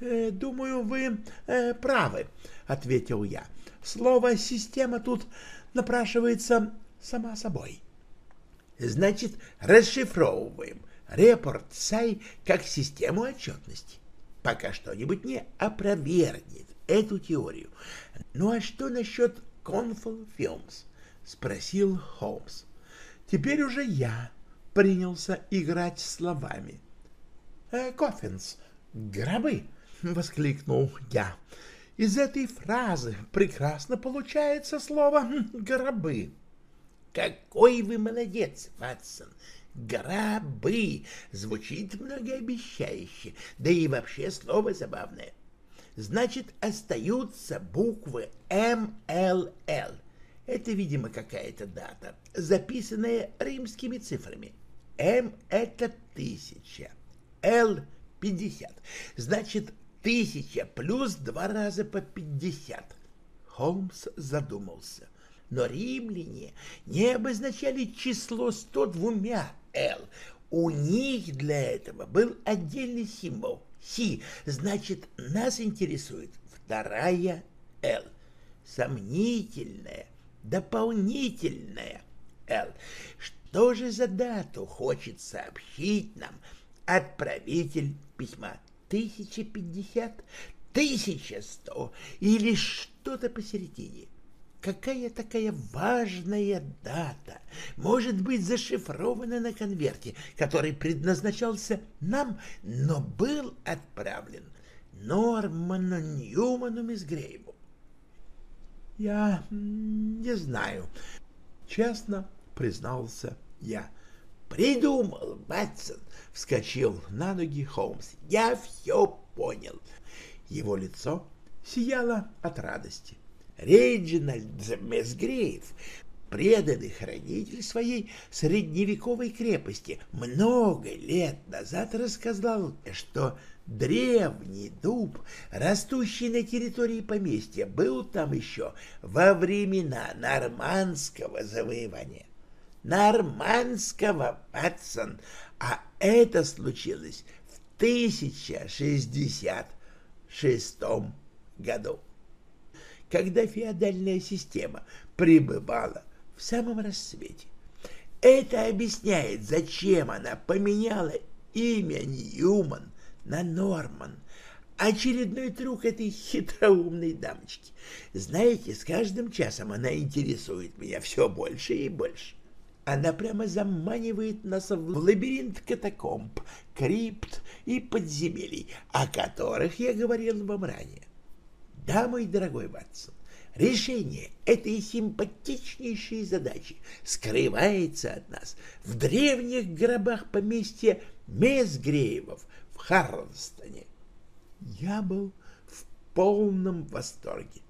«Э, «Думаю, вы э, правы», — ответил я. «Слово «система» тут напрашивается сама собой». «Значит, расшифровываем report САЙ как систему отчетности, пока что-нибудь не опровергнет эту теорию. Ну а что насчет Конфол Филмс? — спросил Холмс. Теперь уже я принялся играть словами. «Э, «Coffins, гробы!» — воскликнул я. «Из этой фразы прекрасно получается слово «гробы». «Какой вы молодец, Ватсон! Гробы! Звучит многообещающе, да и вообще слово забавное. Значит, остаются буквы МЛЛ. Это, видимо, какая-то дата, записанная римскими цифрами. М — это тысяча, Л — пятьдесят. Значит, тысяча плюс два раза по пятьдесят. Холмс задумался. Но римляне не обозначали число сто двумя «Л». У них для этого был отдельный символ «Си». Значит, нас интересует вторая «Л». Сомнительная, дополнительная «Л». Что же за дату хочет сообщить нам отправитель письма? 1050, 1100 или что-то посередине? Какая такая важная дата может быть зашифрована на конверте, который предназначался нам, но был отправлен Норману Ньюману Мисгрейву? Я не знаю, честно признался я. Придумал, Ватсон, вскочил на ноги Холмс. Я все понял. Его лицо сияло от радости. Реджинальд Месгрейв, преданный хранитель своей средневековой крепости, много лет назад рассказал, что древний дуб, растущий на территории поместья, был там еще во времена нормандского завоевания. Нормандского, Патсон, а это случилось в 1066 году когда феодальная система пребывала в самом рассвете. Это объясняет, зачем она поменяла имя Ньюман на Норман. Очередной трюк этой хитроумной дамочки. Знаете, с каждым часом она интересует меня все больше и больше. Она прямо заманивает нас в лабиринт катакомб, крипт и подземелий, о которых я говорил вам ранее. Да, мой дорогой Ватсон, решение этой симпатичнейшей задачи скрывается от нас в древних гробах поместья Мезгреевов в Харлстоне. Я был в полном восторге.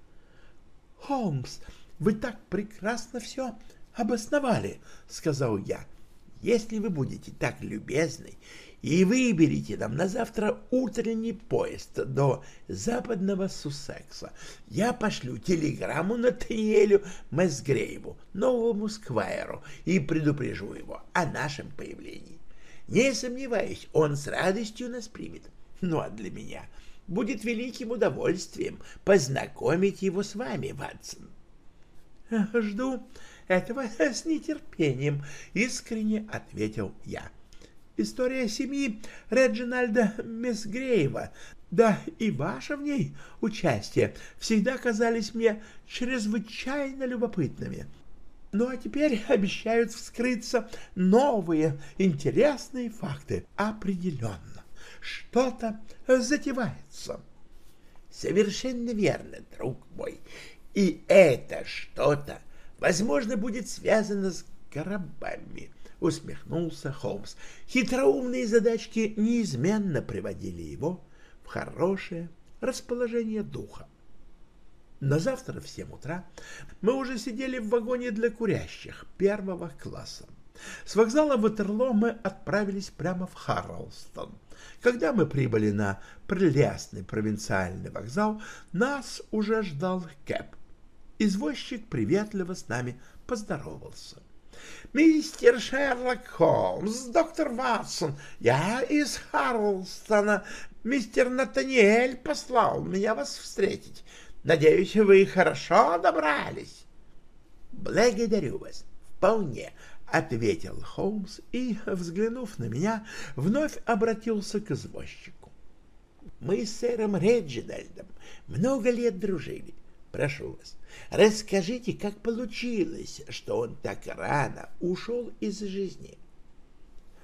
— Холмс, вы так прекрасно все обосновали, — сказал я. — Если вы будете так любезны и выберите нам на завтра утренний поезд до западного Суссекса. Я пошлю телеграмму Натаниэлю Месгрейву, новому сквайру, и предупрежу его о нашем появлении. Не сомневаюсь, он с радостью нас примет. Ну а для меня будет великим удовольствием познакомить его с вами, Ватсон. «Жду этого с нетерпением», — искренне ответил я. История семьи Реджинальда Месгреева, да и ваше в ней участие, всегда казались мне чрезвычайно любопытными. Ну а теперь обещают вскрыться новые интересные факты. Определенно, что-то затевается. Совершенно верно, друг мой. И это что-то, возможно, будет связано с гробами усмехнулся Холмс. Хитроумные задачки неизменно приводили его в хорошее расположение духа. На завтра в семь утра мы уже сидели в вагоне для курящих первого класса. С вокзала Ватерло мы отправились прямо в Харлстон. Когда мы прибыли на прелестный провинциальный вокзал, нас уже ждал Кэп. Извозчик приветливо с нами поздоровался. «Мистер Шерлок Холмс, доктор Ватсон, я из Харлстона. Мистер Натаниэль послал меня вас встретить. Надеюсь, вы хорошо добрались». «Благодарю вас. Вполне», — ответил Холмс и, взглянув на меня, вновь обратился к извозчику. «Мы с сэром Реджинальдом много лет дружили. прошу вас, расскажите, как получилось, что он так рано ушел из жизни.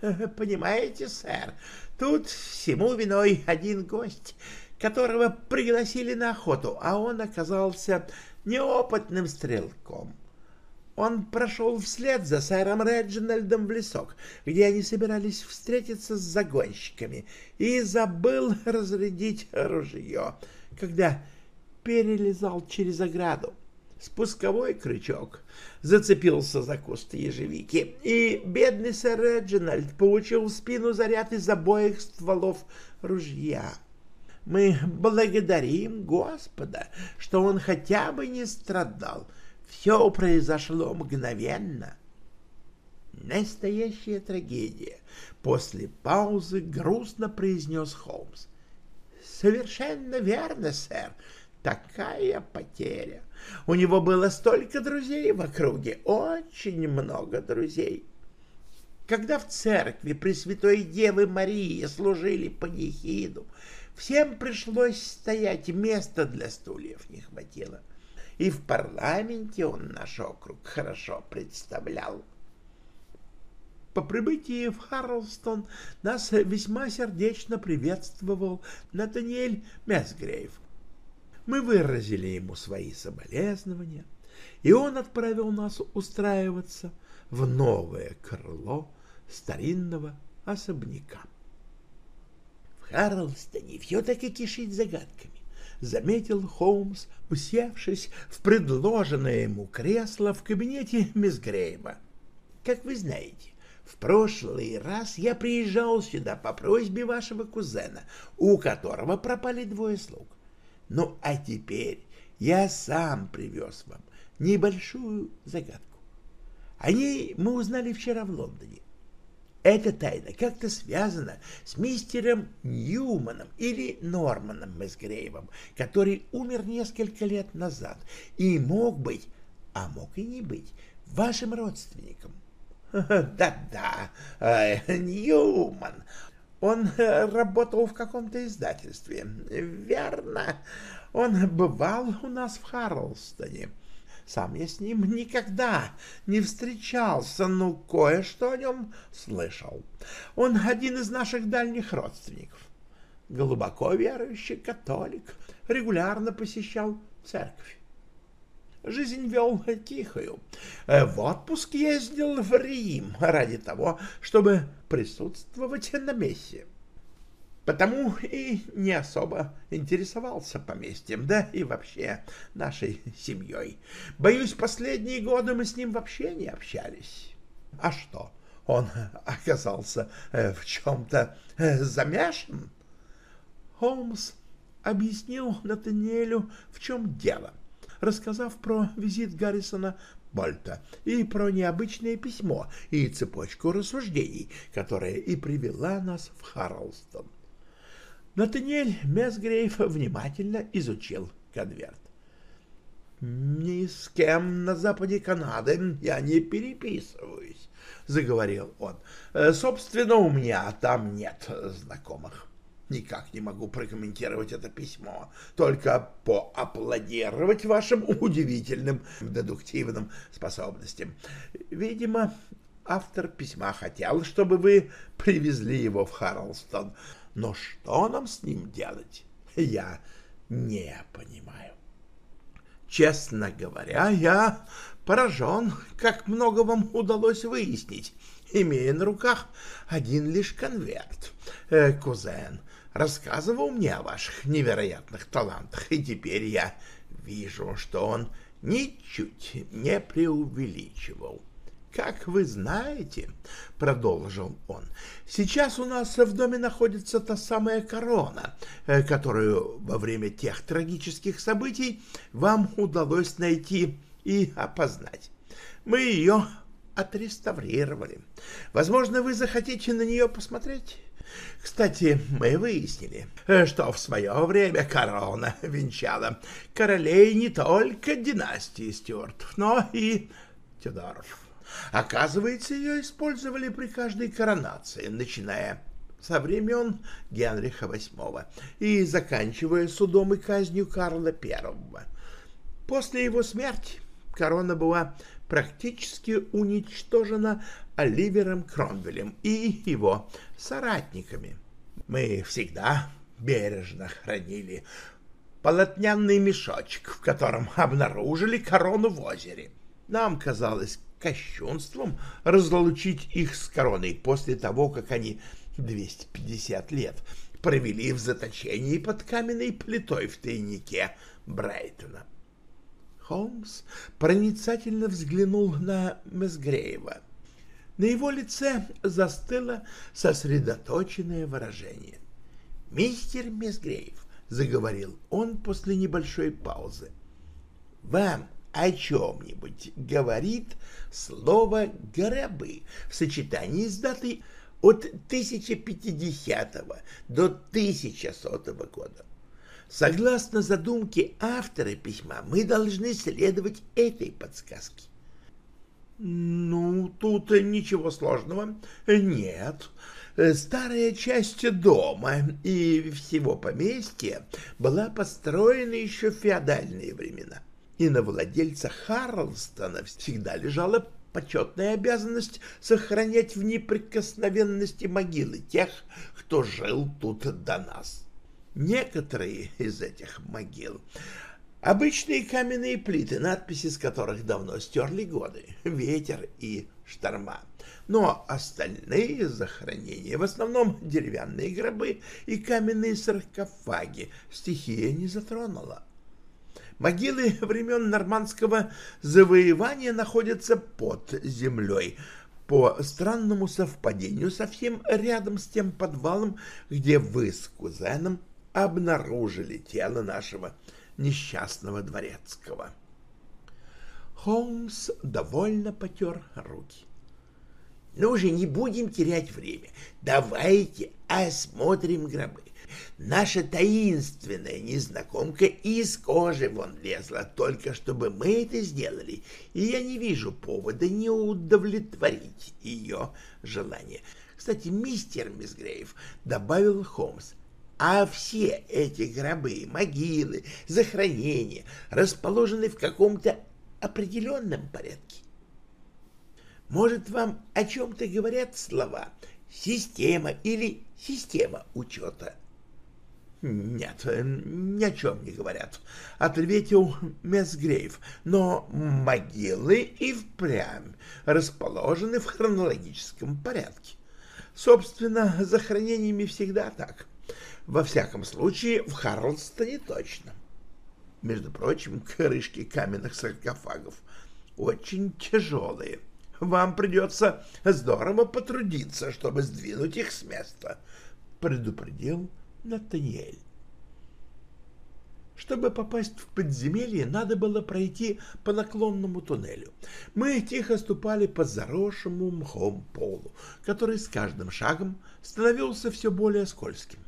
Понимаете, сэр, тут всему виной один гость, которого пригласили на охоту, а он оказался неопытным стрелком. Он прошел вслед за сэром Реджинальдом в лесок, где они собирались встретиться с загонщиками, и забыл разрядить ружье, когда перелезал через ограду. Спусковой крючок зацепился за куст ежевики, и бедный сэр Реджинальд получил в спину заряд из обоих стволов ружья. Мы благодарим Господа, что он хотя бы не страдал. Все произошло мгновенно. Настоящая трагедия. После паузы грустно произнес Холмс. Совершенно верно, сэр. Такая потеря. У него было столько друзей в округе, очень много друзей. Когда в церкви Пресвятой Девы Марии служили панихиду, всем пришлось стоять, места для стульев не хватило. И в парламенте он наш округ хорошо представлял. По прибытии в Харлстон нас весьма сердечно приветствовал Натаниэль Месгрейв, мы выразили ему свои соболезнования, и он отправил нас устраиваться в новое крыло старинного особняка. В Харлстоне все так и кишит загадками, заметил Холмс, усевшись в предложенное ему кресло в кабинете мисс Грейва. Как вы знаете, в прошлый раз я приезжал сюда по просьбе вашего кузена, у которого пропали двое слуг. Ну, а теперь я сам привез вам небольшую загадку. О ней мы узнали вчера в Лондоне. Эта тайна как-то связана с мистером Ньюманом или Норманом Месгрейвом, который умер несколько лет назад и мог быть, а мог и не быть, вашим родственником. Да-да, э, Ньюман, он э, работал в каком-то издательстве. Верно. Он бывал у нас в Харлстоне. Сам я с ним никогда не встречался, но кое-что о нем слышал. Он один из наших дальних родственников. Глубоко верующий католик, регулярно посещал церковь. Жизнь вел тихую. Э, в отпуск ездил в Рим ради того, чтобы присутствовать на мессе. Потому и не особо интересовался поместьем, да и вообще нашей семьей. Боюсь, последние годы мы с ним вообще не общались. А что, он оказался э, в чем-то э, замешан? Холмс объяснил Натаниэлю, в чем дело рассказав про визит Гаррисона Больта и про необычное письмо и цепочку рассуждений, которая и привела нас в Харлстон. Натаниэль Месгрейв внимательно изучил конверт. «Ни с кем на западе Канады я не переписываюсь», — заговорил он. «Собственно, у меня там нет знакомых. Никак не могу прокомментировать это письмо, только поаплодировать вашим удивительным дедуктивным способностям. Видимо, автор письма хотел, чтобы вы привезли его в Харлстон, но что нам с ним делать, я не понимаю. Честно говоря, я поражен, как много вам удалось выяснить, имея на руках один лишь конверт. Э, кузен, рассказывал мне о ваших невероятных талантах, и теперь я вижу, что он ничуть не преувеличивал. «Как вы знаете, — продолжил он, — сейчас у нас в доме находится та самая корона, э, которую во время тех трагических событий вам удалось найти и опознать. Мы ее отреставрировали. Возможно, вы захотите на нее посмотреть?» Кстати, мы выяснили, что в свое время корона венчала королей не только династии Стюартов, но и Тюдоров. Оказывается, ее использовали при каждой коронации, начиная со времен Генриха VIII и заканчивая судом и казнью Карла I. После его смерти корона была практически уничтожена Оливером Кромвелем и его соратниками. Мы всегда бережно хранили полотняный мешочек, в котором обнаружили корону в озере. Нам казалось кощунством разлучить их с короной после того, как они 250 лет провели в заточении под каменной плитой в тайнике Брайтона. Холмс проницательно взглянул на Месгреева. На его лице застыло сосредоточенное выражение. «Мистер Месгреев», — заговорил он после небольшой паузы, — «вам о чем-нибудь говорит слово «гробы» в сочетании с датой от 1050 до 1100 года. Согласно задумке автора письма, мы должны следовать этой подсказке. Ну, тут ничего сложного нет. Старая часть дома и всего поместья была построена еще в феодальные времена, и на владельца Харлстона всегда лежала почетная обязанность сохранять в неприкосновенности могилы тех, кто жил тут до нас. Некоторые из этих могил — обычные каменные плиты, надписи с которых давно стерли годы, ветер и шторма. Но остальные захоронения, в основном деревянные гробы и каменные саркофаги, стихия не затронула. Могилы времен нормандского завоевания находятся под землей, по странному совпадению совсем рядом с тем подвалом, где вы с кузеном обнаружили тело нашего несчастного дворецкого. Холмс довольно потер руки. «Ну же, не будем терять время. Давайте осмотрим гробы. Наша таинственная незнакомка из кожи вон лезла, только чтобы мы это сделали, и я не вижу повода не удовлетворить ее желание. Кстати, мистер Мисгрейв, — добавил Холмс, — а все эти гробы, могилы, захоронения расположены в каком-то определенном порядке. Может, вам о чем-то говорят слова «система» или «система учета»? «Нет, ни о чем не говорят», — ответил Месгрейв, «но могилы и впрямь расположены в хронологическом порядке. Собственно, за хранениями всегда так. Во всяком случае, в Харлстоне точно. Между прочим, крышки каменных саркофагов очень тяжелые. Вам придется здорово потрудиться, чтобы сдвинуть их с места», — предупредил Натаниэль. Чтобы попасть в подземелье, надо было пройти по наклонному туннелю. Мы тихо ступали по заросшему мхом полу, который с каждым шагом становился все более скользким.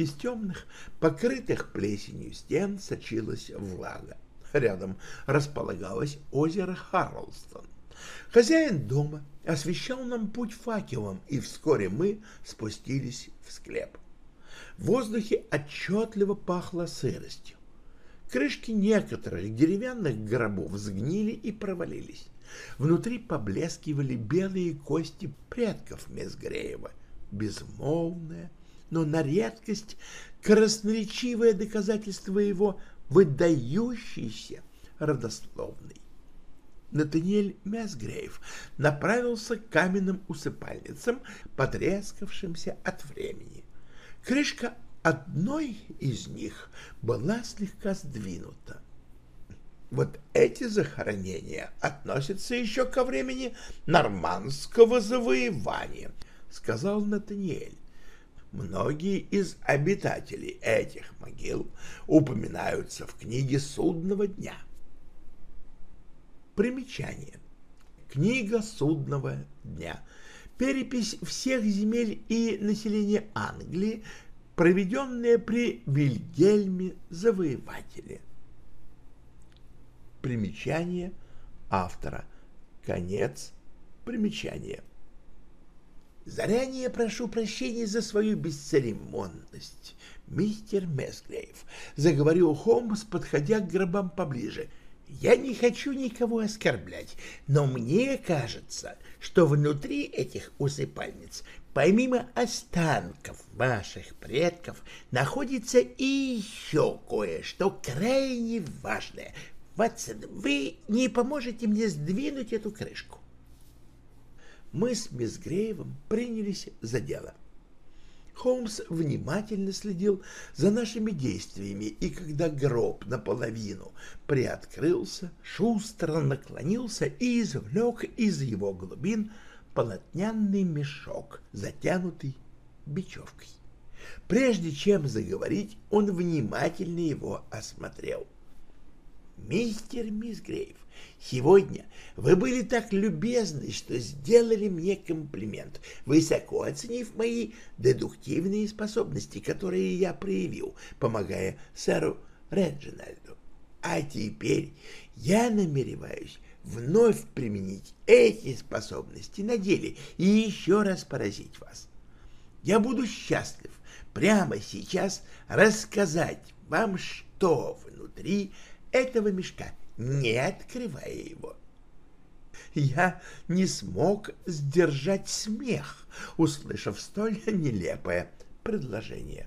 Из темных, покрытых плесенью стен сочилась влага. Рядом располагалось озеро Харлстон. Хозяин дома освещал нам путь факелом, и вскоре мы спустились в склеп. В воздухе отчетливо пахло сыростью. Крышки некоторых деревянных гробов сгнили и провалились. Внутри поблескивали белые кости предков Мезгреева, безмолвное, но на редкость красноречивое доказательство его выдающейся родословной. Натаниэль Мезгреев направился к каменным усыпальницам, потрескавшимся от времени. Крышка одной из них была слегка сдвинута. Вот эти захоронения относятся еще ко времени нормандского завоевания, сказал Натаниэль. Многие из обитателей этих могил упоминаются в книге Судного дня. Примечание. Книга Судного дня перепись всех земель и населения Англии, проведенная при Вильгельме Завоевателе. Примечание автора. Конец примечания. Заранее прошу прощения за свою бесцеремонность, мистер Месгрейв, — заговорил Холмс, подходя к гробам поближе. Я не хочу никого оскорблять, но мне кажется, что внутри этих усыпальниц, помимо останков ваших предков, находится и еще кое-что крайне важное. Ватсон, вы не поможете мне сдвинуть эту крышку? Мы с мисс Грейвом принялись за дело. Холмс внимательно следил за нашими действиями, и когда гроб наполовину приоткрылся, шустро наклонился и извлек из его глубин полотняный мешок, затянутый бечевкой. Прежде чем заговорить, он внимательно его осмотрел. «Мистер Мисгрейв, Сегодня вы были так любезны, что сделали мне комплимент, высоко оценив мои дедуктивные способности, которые я проявил, помогая сэру Реджинальду. А теперь я намереваюсь вновь применить эти способности на деле и еще раз поразить вас. Я буду счастлив прямо сейчас рассказать вам, что внутри этого мешка не открывая его. Я не смог сдержать смех, услышав столь нелепое предложение.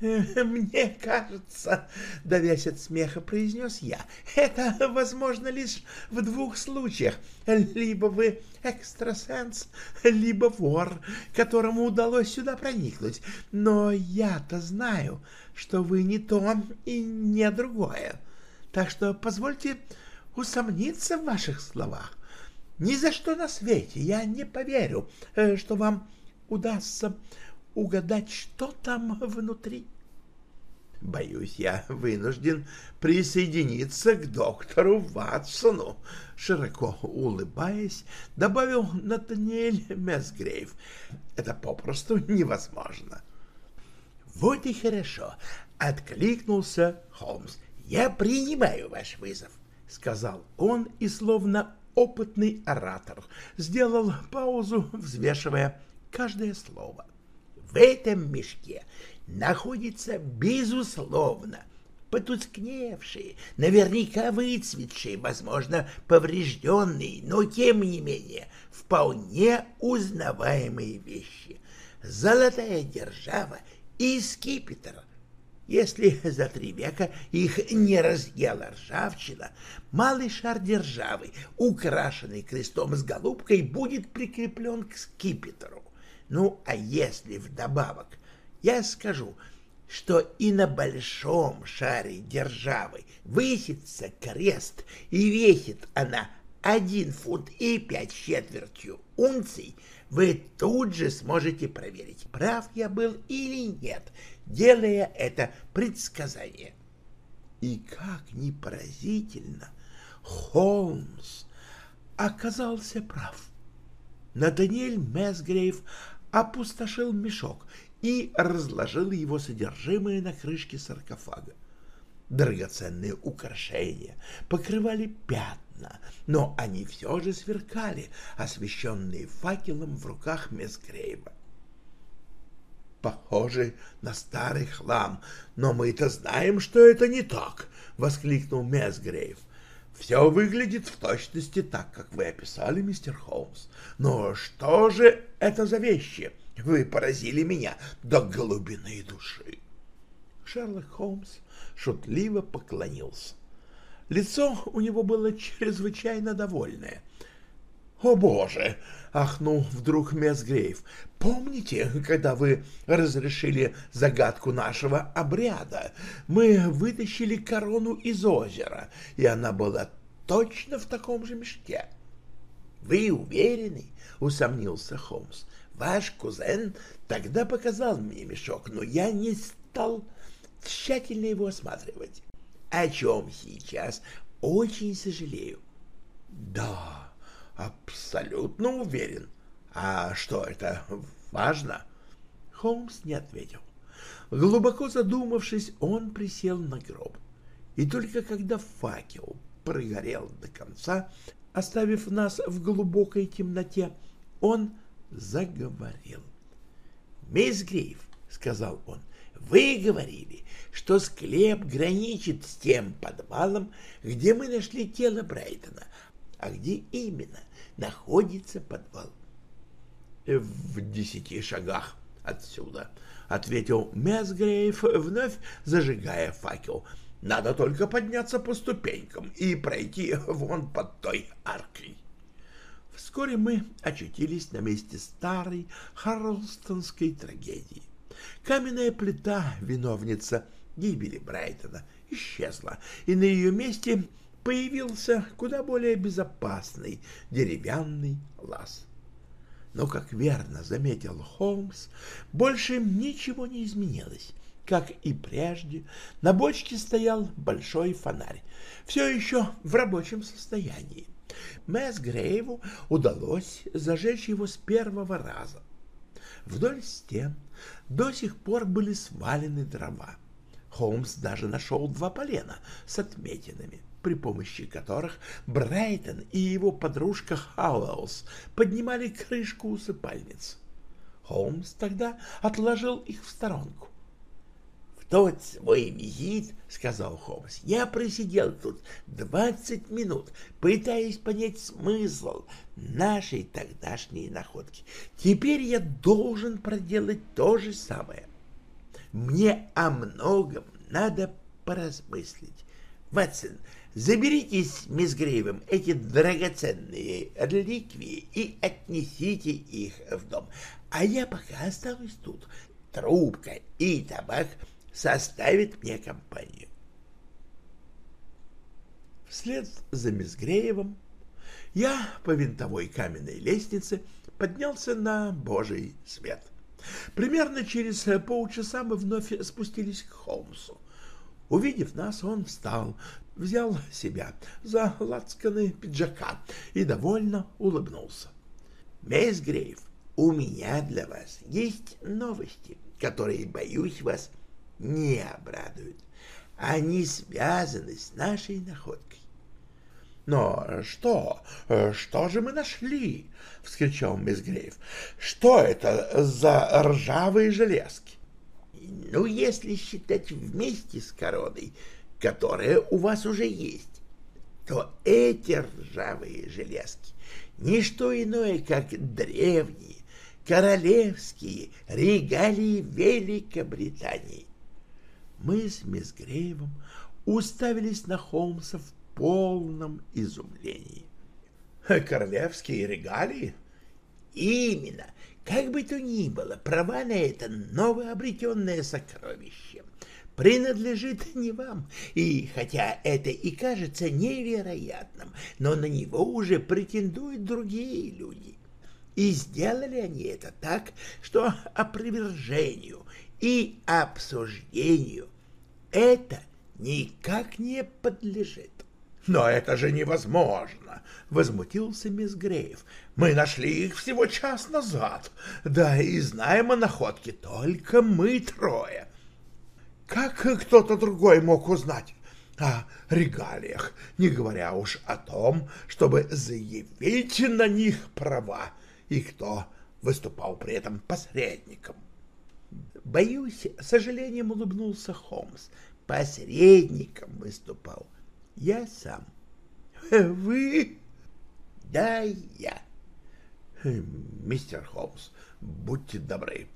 «Мне кажется, — давясь от смеха, произнес я, — это возможно лишь в двух случаях. Либо вы экстрасенс, либо вор, которому удалось сюда проникнуть. Но я-то знаю, что вы не то и не другое. Так что позвольте усомниться в ваших словах. Ни за что на свете я не поверю, э, что вам удастся угадать, что там внутри. Боюсь, я вынужден присоединиться к доктору Ватсону, широко улыбаясь, добавил Натаниэль Месгрейв. Это попросту невозможно. Вот и хорошо, откликнулся Холмс. Я принимаю ваш вызов, сказал он и словно опытный оратор сделал паузу, взвешивая каждое слово. В этом мешке находится, безусловно, потускневшие, наверняка выцветшие, возможно, поврежденные, но, тем не менее, вполне узнаваемые вещи. Золотая держава и скипетр. Если за три века их не разъела ржавчина, малый шар державы, украшенный крестом с голубкой, будет прикреплен к скипетру. Ну, а если вдобавок я скажу, что и на большом шаре державы высится крест, и весит она один фунт и пять четвертью унций, вы тут же сможете проверить, прав я был или нет, делая это предсказание. И как ни поразительно, Холмс оказался прав. Натаниэль Месгрейв опустошил мешок и разложил его содержимое на крышке саркофага. Драгоценные украшения покрывали пятна, но они все же сверкали, освещенные факелом в руках Месгрейва. «Похоже на старый хлам, но мы-то знаем, что это не так!» — воскликнул Месгрейв. Все выглядит в точности так, как вы описали, мистер Холмс. Но что же это за вещи? Вы поразили меня до глубины души. Шерлок Холмс шутливо поклонился. Лицо у него было чрезвычайно довольное. «О, Боже!» — ахнул вдруг Месгрейв. «Помните, когда вы разрешили загадку нашего обряда? Мы вытащили корону из озера, и она была точно в таком же мешке». «Вы уверены?» — усомнился Холмс. «Ваш кузен тогда показал мне мешок, но я не стал тщательно его осматривать. О чем сейчас очень сожалею». «Да», Абсолютно уверен. А что это важно? Холмс не ответил. Глубоко задумавшись, он присел на гроб. И только когда факел прогорел до конца, оставив нас в глубокой темноте, он заговорил. «Мисс Гриф», — сказал он, — «вы говорили, что склеп граничит с тем подвалом, где мы нашли тело Брайтона. А где именно находится подвал?» «В десяти шагах отсюда», — ответил Месгрейв, вновь зажигая факел. «Надо только подняться по ступенькам и пройти вон под той аркой». Вскоре мы очутились на месте старой Харлстонской трагедии. Каменная плита, виновница гибели Брайтона, исчезла, и на ее месте появился куда более безопасный деревянный лаз. Но, как верно заметил Холмс, больше ничего не изменилось. Как и прежде, на бочке стоял большой фонарь, все еще в рабочем состоянии. Мэсгрейву удалось зажечь его с первого раза. Вдоль стен до сих пор были свалены дрова. Холмс даже нашел два полена с отметинами, при помощи которых Брайтон и его подружка Хауэллс поднимали крышку усыпальницы. Холмс тогда отложил их в сторонку тот свой визит, — сказал Холмс, — я просидел тут двадцать минут, пытаясь понять смысл нашей тогдашней находки. Теперь я должен проделать то же самое. Мне о многом надо поразмыслить. Ватсон, заберите с мисс Грейвом эти драгоценные реликвии и отнесите их в дом, а я пока останусь тут. Трубка и табак — составит мне компанию. Вслед за Мизгреевым я по винтовой каменной лестнице поднялся на божий свет. Примерно через полчаса мы вновь спустились к Холмсу. Увидев нас, он встал, взял себя за лацканы пиджака и довольно улыбнулся. «Мисс Грейв, у меня для вас есть новости, которые, боюсь, вас не обрадуют. Они связаны с нашей находкой. «Но что? Что же мы нашли?» — вскричал мисс Грейв. «Что это за ржавые железки?» «Ну, если считать вместе с короной, которая у вас уже есть, то эти ржавые железки — ничто иное, как древние королевские регалии Великобритании мы с мисс Грейвом уставились на Холмса в полном изумлении. «Королевские регалии?» «Именно. Как бы то ни было, права на это новообретенное сокровище принадлежит не вам, и хотя это и кажется невероятным, но на него уже претендуют другие люди. И сделали они это так, что опровержению и обсуждению это никак не подлежит. «Но это же невозможно!» — возмутился мисс Грейв. «Мы нашли их всего час назад. Да и знаем о находке только мы трое. Как кто-то другой мог узнать о регалиях, не говоря уж о том, чтобы заявить на них права, и кто выступал при этом посредником?» Боюсь, сожалением улыбнулся Холмс. Посредником выступал. Я сам. Вы? Да, я. Мистер Холмс, будьте добры.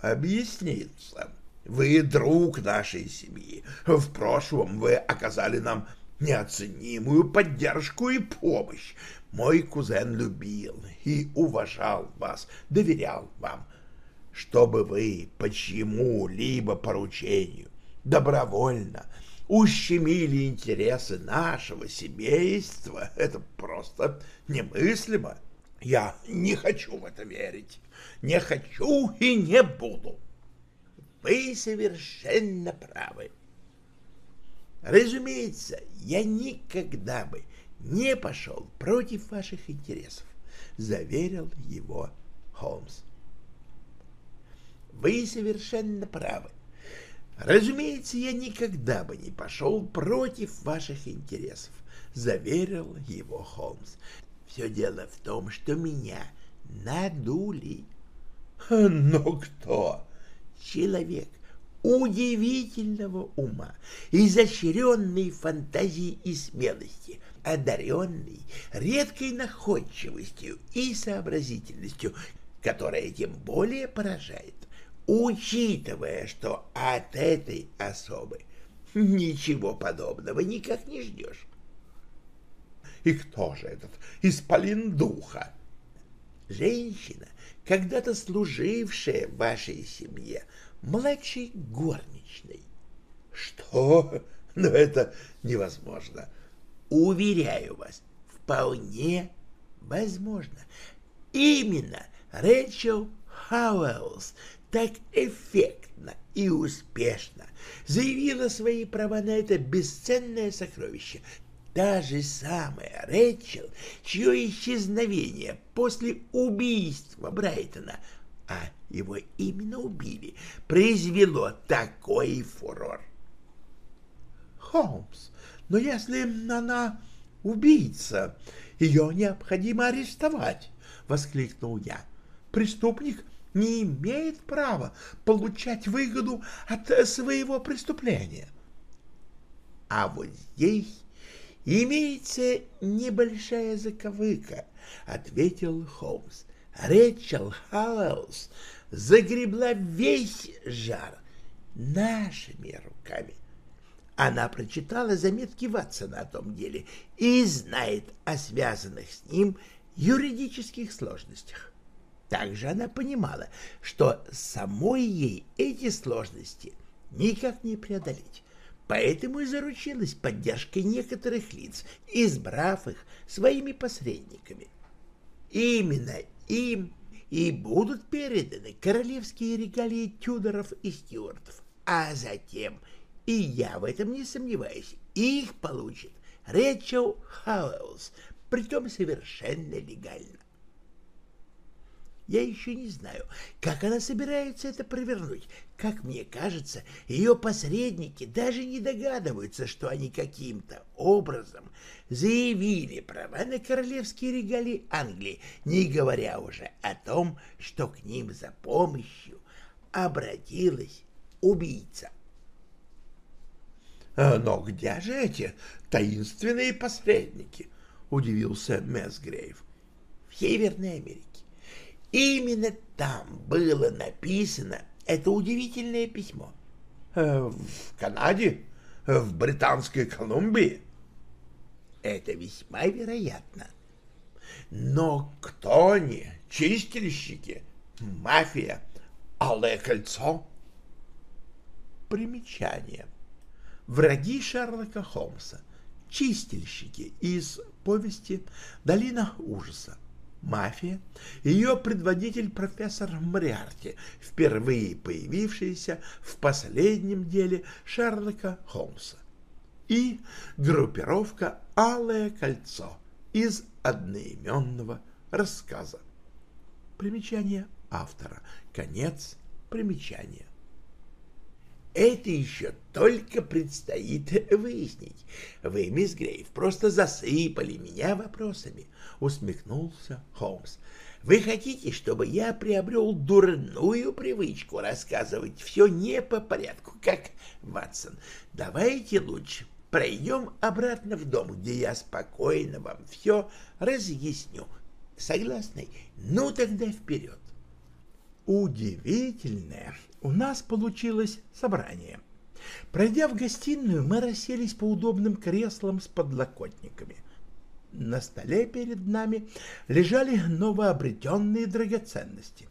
Объясниться. Вы друг нашей семьи. В прошлом вы оказали нам неоценимую поддержку и помощь. Мой кузен любил и уважал вас, доверял вам чтобы вы по чьему-либо поручению добровольно ущемили интересы нашего семейства, это просто немыслимо. Я не хочу в это верить, не хочу и не буду. Вы совершенно правы. Разумеется, я никогда бы не пошел против ваших интересов, заверил его Холмс. Вы совершенно правы. Разумеется, я никогда бы не пошел против ваших интересов, заверил его Холмс. Все дело в том, что меня надули. Но кто? Человек удивительного ума, изощренной фантазии и смелости, одаренный редкой находчивостью и сообразительностью, которая тем более поражает, учитывая, что от этой особы ничего подобного никак не ждешь. И кто же этот исполин духа? Женщина, когда-то служившая вашей семье, младшей горничной. Что? Но это невозможно. Уверяю вас, вполне возможно. Именно Рэчел Хауэллс так эффектно и успешно заявила свои права на это бесценное сокровище. Та же самая Рэчел, чье исчезновение после убийства Брайтона, а его именно убили, произвело такой фурор. Холмс, но если она убийца, ее необходимо арестовать, — воскликнул я. Преступник не имеет права получать выгоду от своего преступления. А вот здесь имеется небольшая заковыка, — ответил Холмс. Рэчел Хауэллс загребла весь жар нашими руками. Она прочитала заметки Ватсона о том деле и знает о связанных с ним юридических сложностях. Также она понимала, что самой ей эти сложности никак не преодолеть, поэтому и заручилась поддержкой некоторых лиц, избрав их своими посредниками. Именно им и будут переданы королевские регалии Тюдоров и Стюартов, а затем, и я в этом не сомневаюсь, их получит Рэчел Хауэллс, притом совершенно легально. Я еще не знаю, как она собирается это провернуть. Как мне кажется, ее посредники даже не догадываются, что они каким-то образом заявили права на королевские регалии Англии, не говоря уже о том, что к ним за помощью обратилась убийца. «А, «Но где же эти таинственные посредники?» — удивился Месгрейв. «В Северной Америке. Именно там было написано это удивительное письмо. Э, в Канаде? В Британской Колумбии? Это весьма вероятно. Но кто они? Чистильщики? Мафия? Алое кольцо? Примечание. Враги Шерлока Холмса. Чистильщики из повести «Долина ужаса» мафия, ее предводитель профессор Мариарти, впервые появившийся в последнем деле Шерлока Холмса, и группировка «Алое кольцо» из одноименного рассказа. Примечание автора. Конец примечания. Это еще только предстоит выяснить. Вы, мисс Грейв, просто засыпали меня вопросами, — усмехнулся Холмс. Вы хотите, чтобы я приобрел дурную привычку рассказывать все не по порядку, как Ватсон? Давайте лучше пройдем обратно в дом, где я спокойно вам все разъясню. Согласны? Ну тогда вперед. Удивительное у нас получилось собрание. Пройдя в гостиную, мы расселись по удобным креслам с подлокотниками. На столе перед нами лежали новообретенные драгоценности.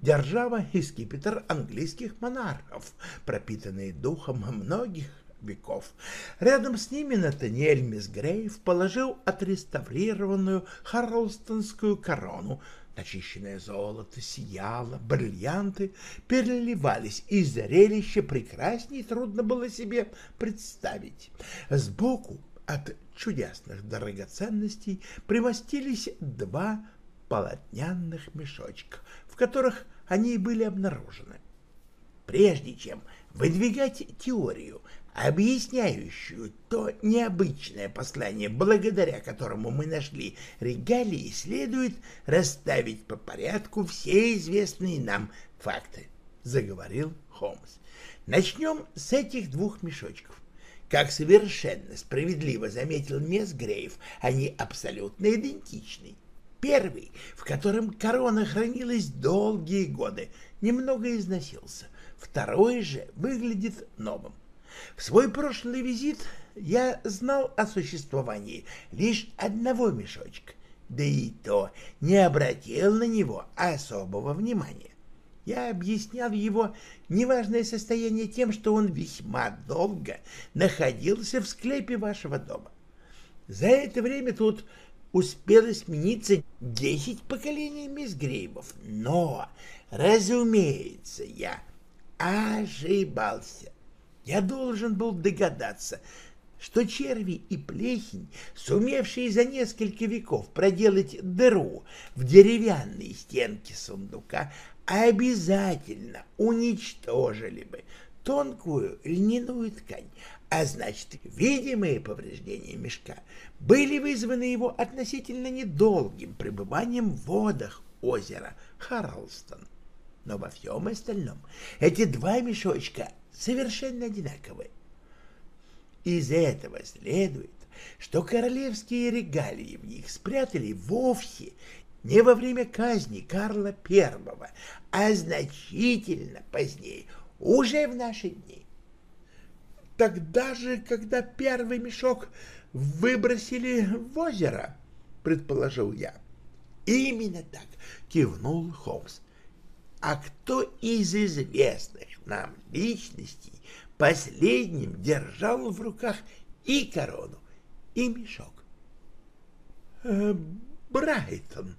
Держава и скипетр английских монархов, пропитанные духом многих веков. Рядом с ними Натаниэль Мисгрейв положил отреставрированную Харлстонскую корону Начищенное золото сияло, бриллианты переливались, и зрелище прекрасней трудно было себе представить. Сбоку от чудесных драгоценностей примостились два полотняных мешочка, в которых они были обнаружены. Прежде чем выдвигать теорию объясняющую то необычное послание, благодаря которому мы нашли регалии, следует расставить по порядку все известные нам факты, — заговорил Холмс. Начнем с этих двух мешочков. Как совершенно справедливо заметил мисс Грейв, они абсолютно идентичны. Первый, в котором корона хранилась долгие годы, немного износился. Второй же выглядит новым. В свой прошлый визит я знал о существовании лишь одного мешочка, да и то не обратил на него особого внимания. Я объяснял его неважное состояние тем, что он весьма долго находился в склепе вашего дома. За это время тут успело смениться десять поколений мисс Грейбов, но, разумеется, я ошибался. Я должен был догадаться, что черви и плесень, сумевшие за несколько веков проделать дыру в деревянной стенке сундука, обязательно уничтожили бы тонкую льняную ткань, а значит, видимые повреждения мешка были вызваны его относительно недолгим пребыванием в водах озера Харлстон. Но во всем остальном эти два мешочка совершенно одинаковые. Из этого следует, что королевские регалии в них спрятали вовсе не во время казни Карла I, а значительно позднее, уже в наши дни. Тогда же, когда первый мешок выбросили в озеро, предположил я. Именно так, кивнул Холмс. А кто из известных нам личностей последним держал в руках и корону, и мешок? Э, Брайтон,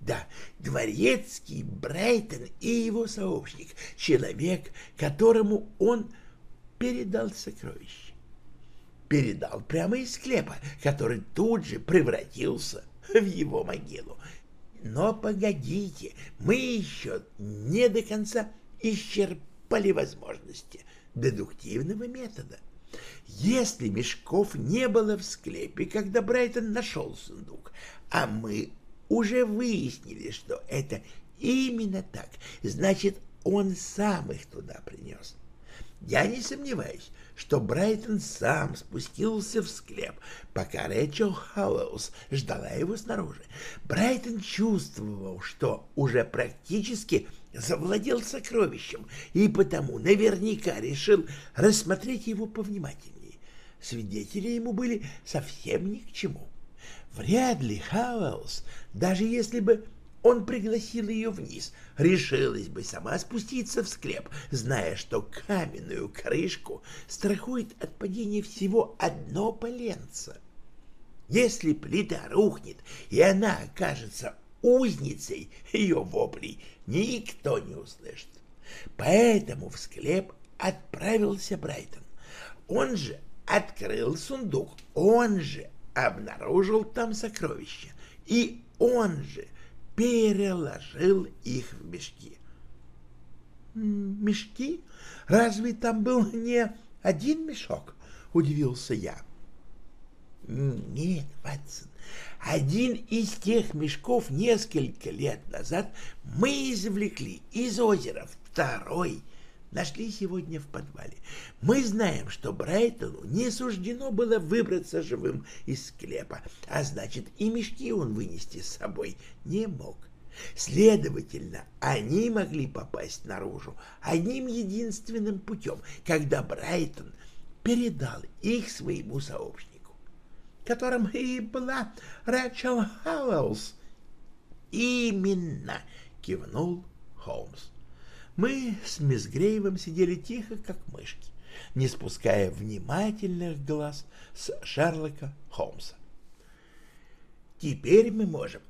да, дворецкий Брайтон и его сообщник, человек, которому он передал сокровище. Передал прямо из склепа, который тут же превратился в его могилу. Но погодите, мы еще не до конца исчерпали возможности дедуктивного метода. Если мешков не было в склепе, когда Брайтон нашел сундук, а мы уже выяснили, что это именно так. Значит, он сам их туда принес. Я не сомневаюсь, что Брайтон сам спустился в склеп, пока Рэчел Хауэллс ждала его снаружи. Брайтон чувствовал, что уже практически завладел сокровищем, и потому наверняка решил рассмотреть его повнимательнее. Свидетели ему были совсем ни к чему. Вряд ли Хауэллс, даже если бы он пригласил ее вниз, решилась бы сама спуститься в склеп, зная, что каменную крышку страхует от падения всего одно поленце. Если плита рухнет, и она окажется узницей, ее воплей никто не услышит. Поэтому в склеп отправился Брайтон. Он же открыл сундук, он же обнаружил там сокровища, и он же переложил их в мешки. «Мешки? Разве там был не один мешок?» — удивился я. «Нет, Ватсон, один из тех мешков несколько лет назад мы извлекли из озера, второй нашли сегодня в подвале. Мы знаем, что Брайтону не суждено было выбраться живым из склепа, а значит и мешки он вынести с собой не мог. Следовательно, они могли попасть наружу одним единственным путем, когда Брайтон передал их своему сообщнику, которым и была Рэчел Хауэллс. «Именно!» — кивнул Холмс. Мы с мисс Грейвом сидели тихо, как мышки, не спуская внимательных глаз с Шерлока Холмса. Теперь мы можем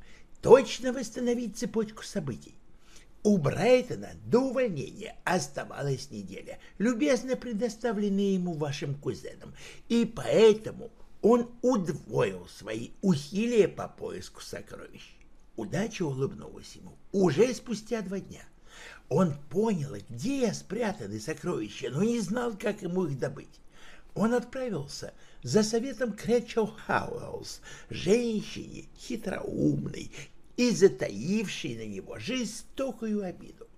точно восстановить цепочку событий. У Брайтона до увольнения оставалась неделя, любезно предоставленная ему вашим кузеном, и поэтому он удвоил свои усилия по поиску сокровищ. Удача улыбнулась ему уже спустя два дня. Он понял, где спрятаны сокровища, но не знал, как ему их добыть. он отправился за советом Кречел Хауэллс, женщине хитроумной и затаившей на него жестокую обиду.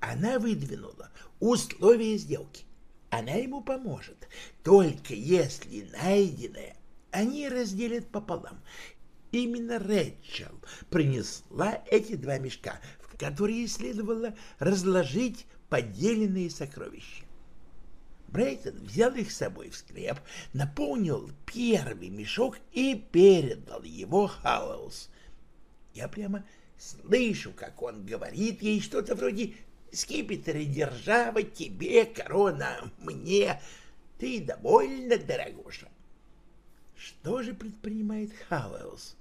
Она выдвинула условия сделки. Она ему поможет, только если найденное они разделят пополам. Именно Рэчел принесла эти два мешка, в которые следовало разложить поделенные сокровища. Брейтон взял их с собой в склеп, наполнил первый мешок и передал его Халлоус. Я прямо слышу, как он говорит ей что-то вроде «Скипетр и держава тебе, корона, мне, ты довольно, дорогуша». Что же предпринимает Халлоус?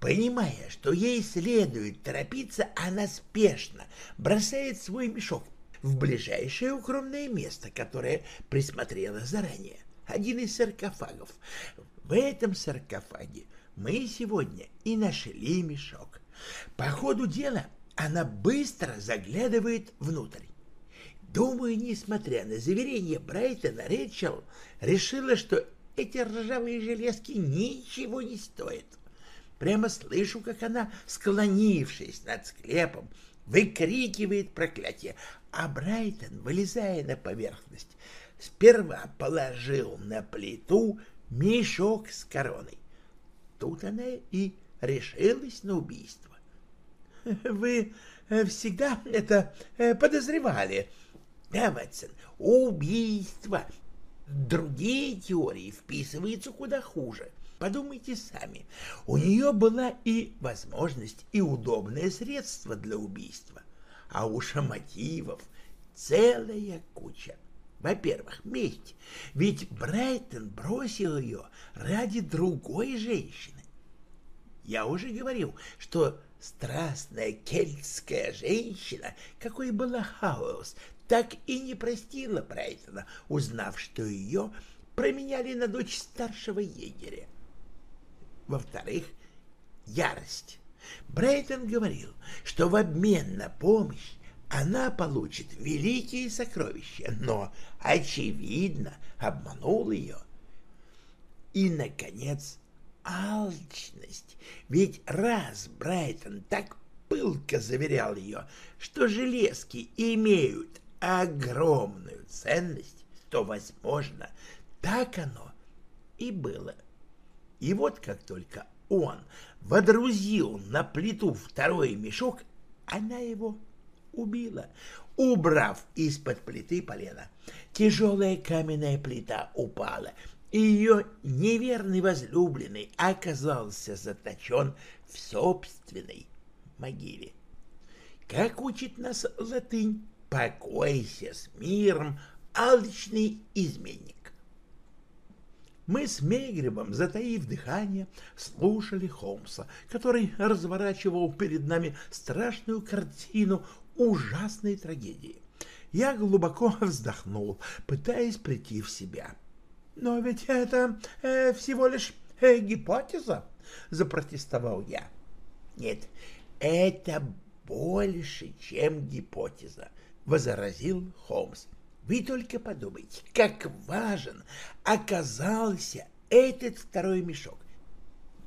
Понимая, что ей следует торопиться, она спешно бросает свой мешок в ближайшее укромное место, которое присмотрела заранее. Один из саркофагов. В этом саркофаге мы сегодня и нашли мешок. По ходу дела она быстро заглядывает внутрь. Думаю, несмотря на заверение Брайтона, Рэчел решила, что эти ржавые железки ничего не стоят. Прямо слышу, как она, склонившись над склепом, выкрикивает проклятие, а Брайтон, вылезая на поверхность, сперва положил на плиту мешок с короной. Тут она и решилась на убийство. — Вы всегда это подозревали? — Да, Ватсон, убийство. Другие теории вписываются куда хуже. Подумайте сами, у нее была и возможность, и удобное средство для убийства а уж о мотивов целая куча. Во-первых, месть, ведь Брайтон бросил ее ради другой женщины. Я уже говорил, что страстная кельтская женщина, какой была Хауэлс, так и не простила Брайтона, узнав, что ее променяли на дочь старшего егеря. Во-вторых, ярость. Брейтон говорил, что в обмен на помощь она получит великие сокровища, но, очевидно, обманул ее. И, наконец, алчность. Ведь раз Брайтон так пылко заверял ее, что железки имеют огромную ценность, то, возможно, так оно и было. И вот как только он водрузил на плиту второй мешок, она его убила, убрав из-под плиты полено. Тяжелая каменная плита упала, и ее неверный возлюбленный оказался заточен в собственной могиле. Как учит нас латынь, покойся с миром, алчный изменник. Мы с Мейгребом, затаив дыхание, слушали Холмса, который разворачивал перед нами страшную картину ужасной трагедии. Я глубоко вздохнул, пытаясь прийти в себя. «Но ведь это э, всего лишь э, гипотеза», — запротестовал я. «Нет, это больше, чем гипотеза», — возразил Холмс. Вы только подумайте, как важен оказался этот второй мешок.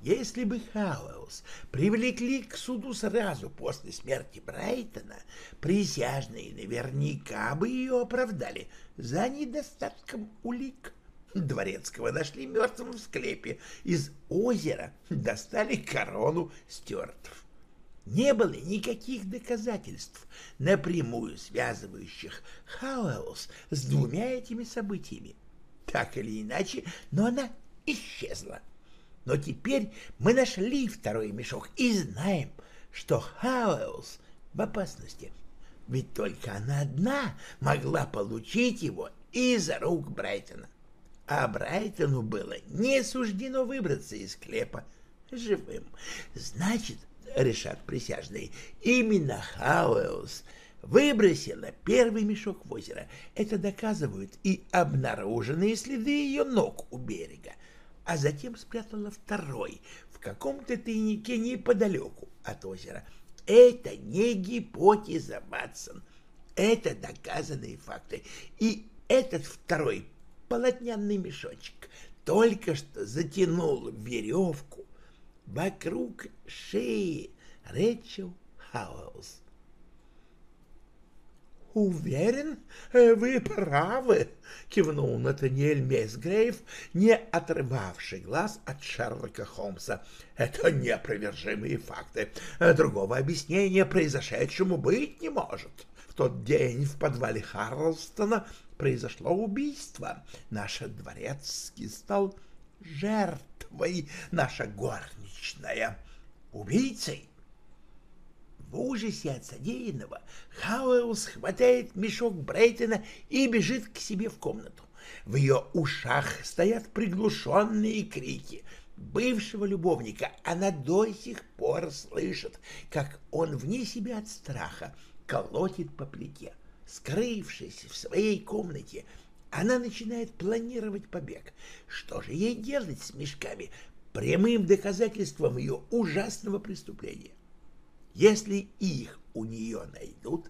Если бы Хауэллс привлекли к суду сразу после смерти Брайтона, присяжные наверняка бы ее оправдали за недостатком улик. Дворецкого нашли мертвым в склепе, из озера достали корону Стюартов не было никаких доказательств, напрямую связывающих Хауэллс с двумя этими событиями. Так или иначе, но она исчезла. Но теперь мы нашли второй мешок и знаем, что Хауэллс в опасности. Ведь только она одна могла получить его из рук Брайтона. А Брайтону было не суждено выбраться из склепа живым. Значит, решат присяжные. Именно Хауэллс выбросила первый мешок в озеро. Это доказывают и обнаруженные следы ее ног у берега. А затем спрятала второй в каком-то тайнике неподалеку от озера. Это не гипотеза, Ватсон. Это доказанные факты. И этот второй полотняный мешочек, только что затянул веревку вокруг шеи Рэчел Хауэлс. «Уверен, вы правы», — кивнул Натаниэль Мейсгрейв, не отрывавший глаз от Шерлока Холмса. «Это неопровержимые факты. Другого объяснения произошедшему быть не может. В тот день в подвале Харлстона произошло убийство. Наш дворецкий стал жертвой, наша горничная — убийцей. В ужасе от содеянного Хауэлл хватает мешок Брейтона и бежит к себе в комнату. В ее ушах стоят приглушенные крики. Бывшего любовника она до сих пор слышит, как он вне себя от страха колотит по плите. Скрывшись в своей комнате, она начинает планировать побег. Что же ей делать с мешками, прямым доказательством ее ужасного преступления? Если их у нее найдут,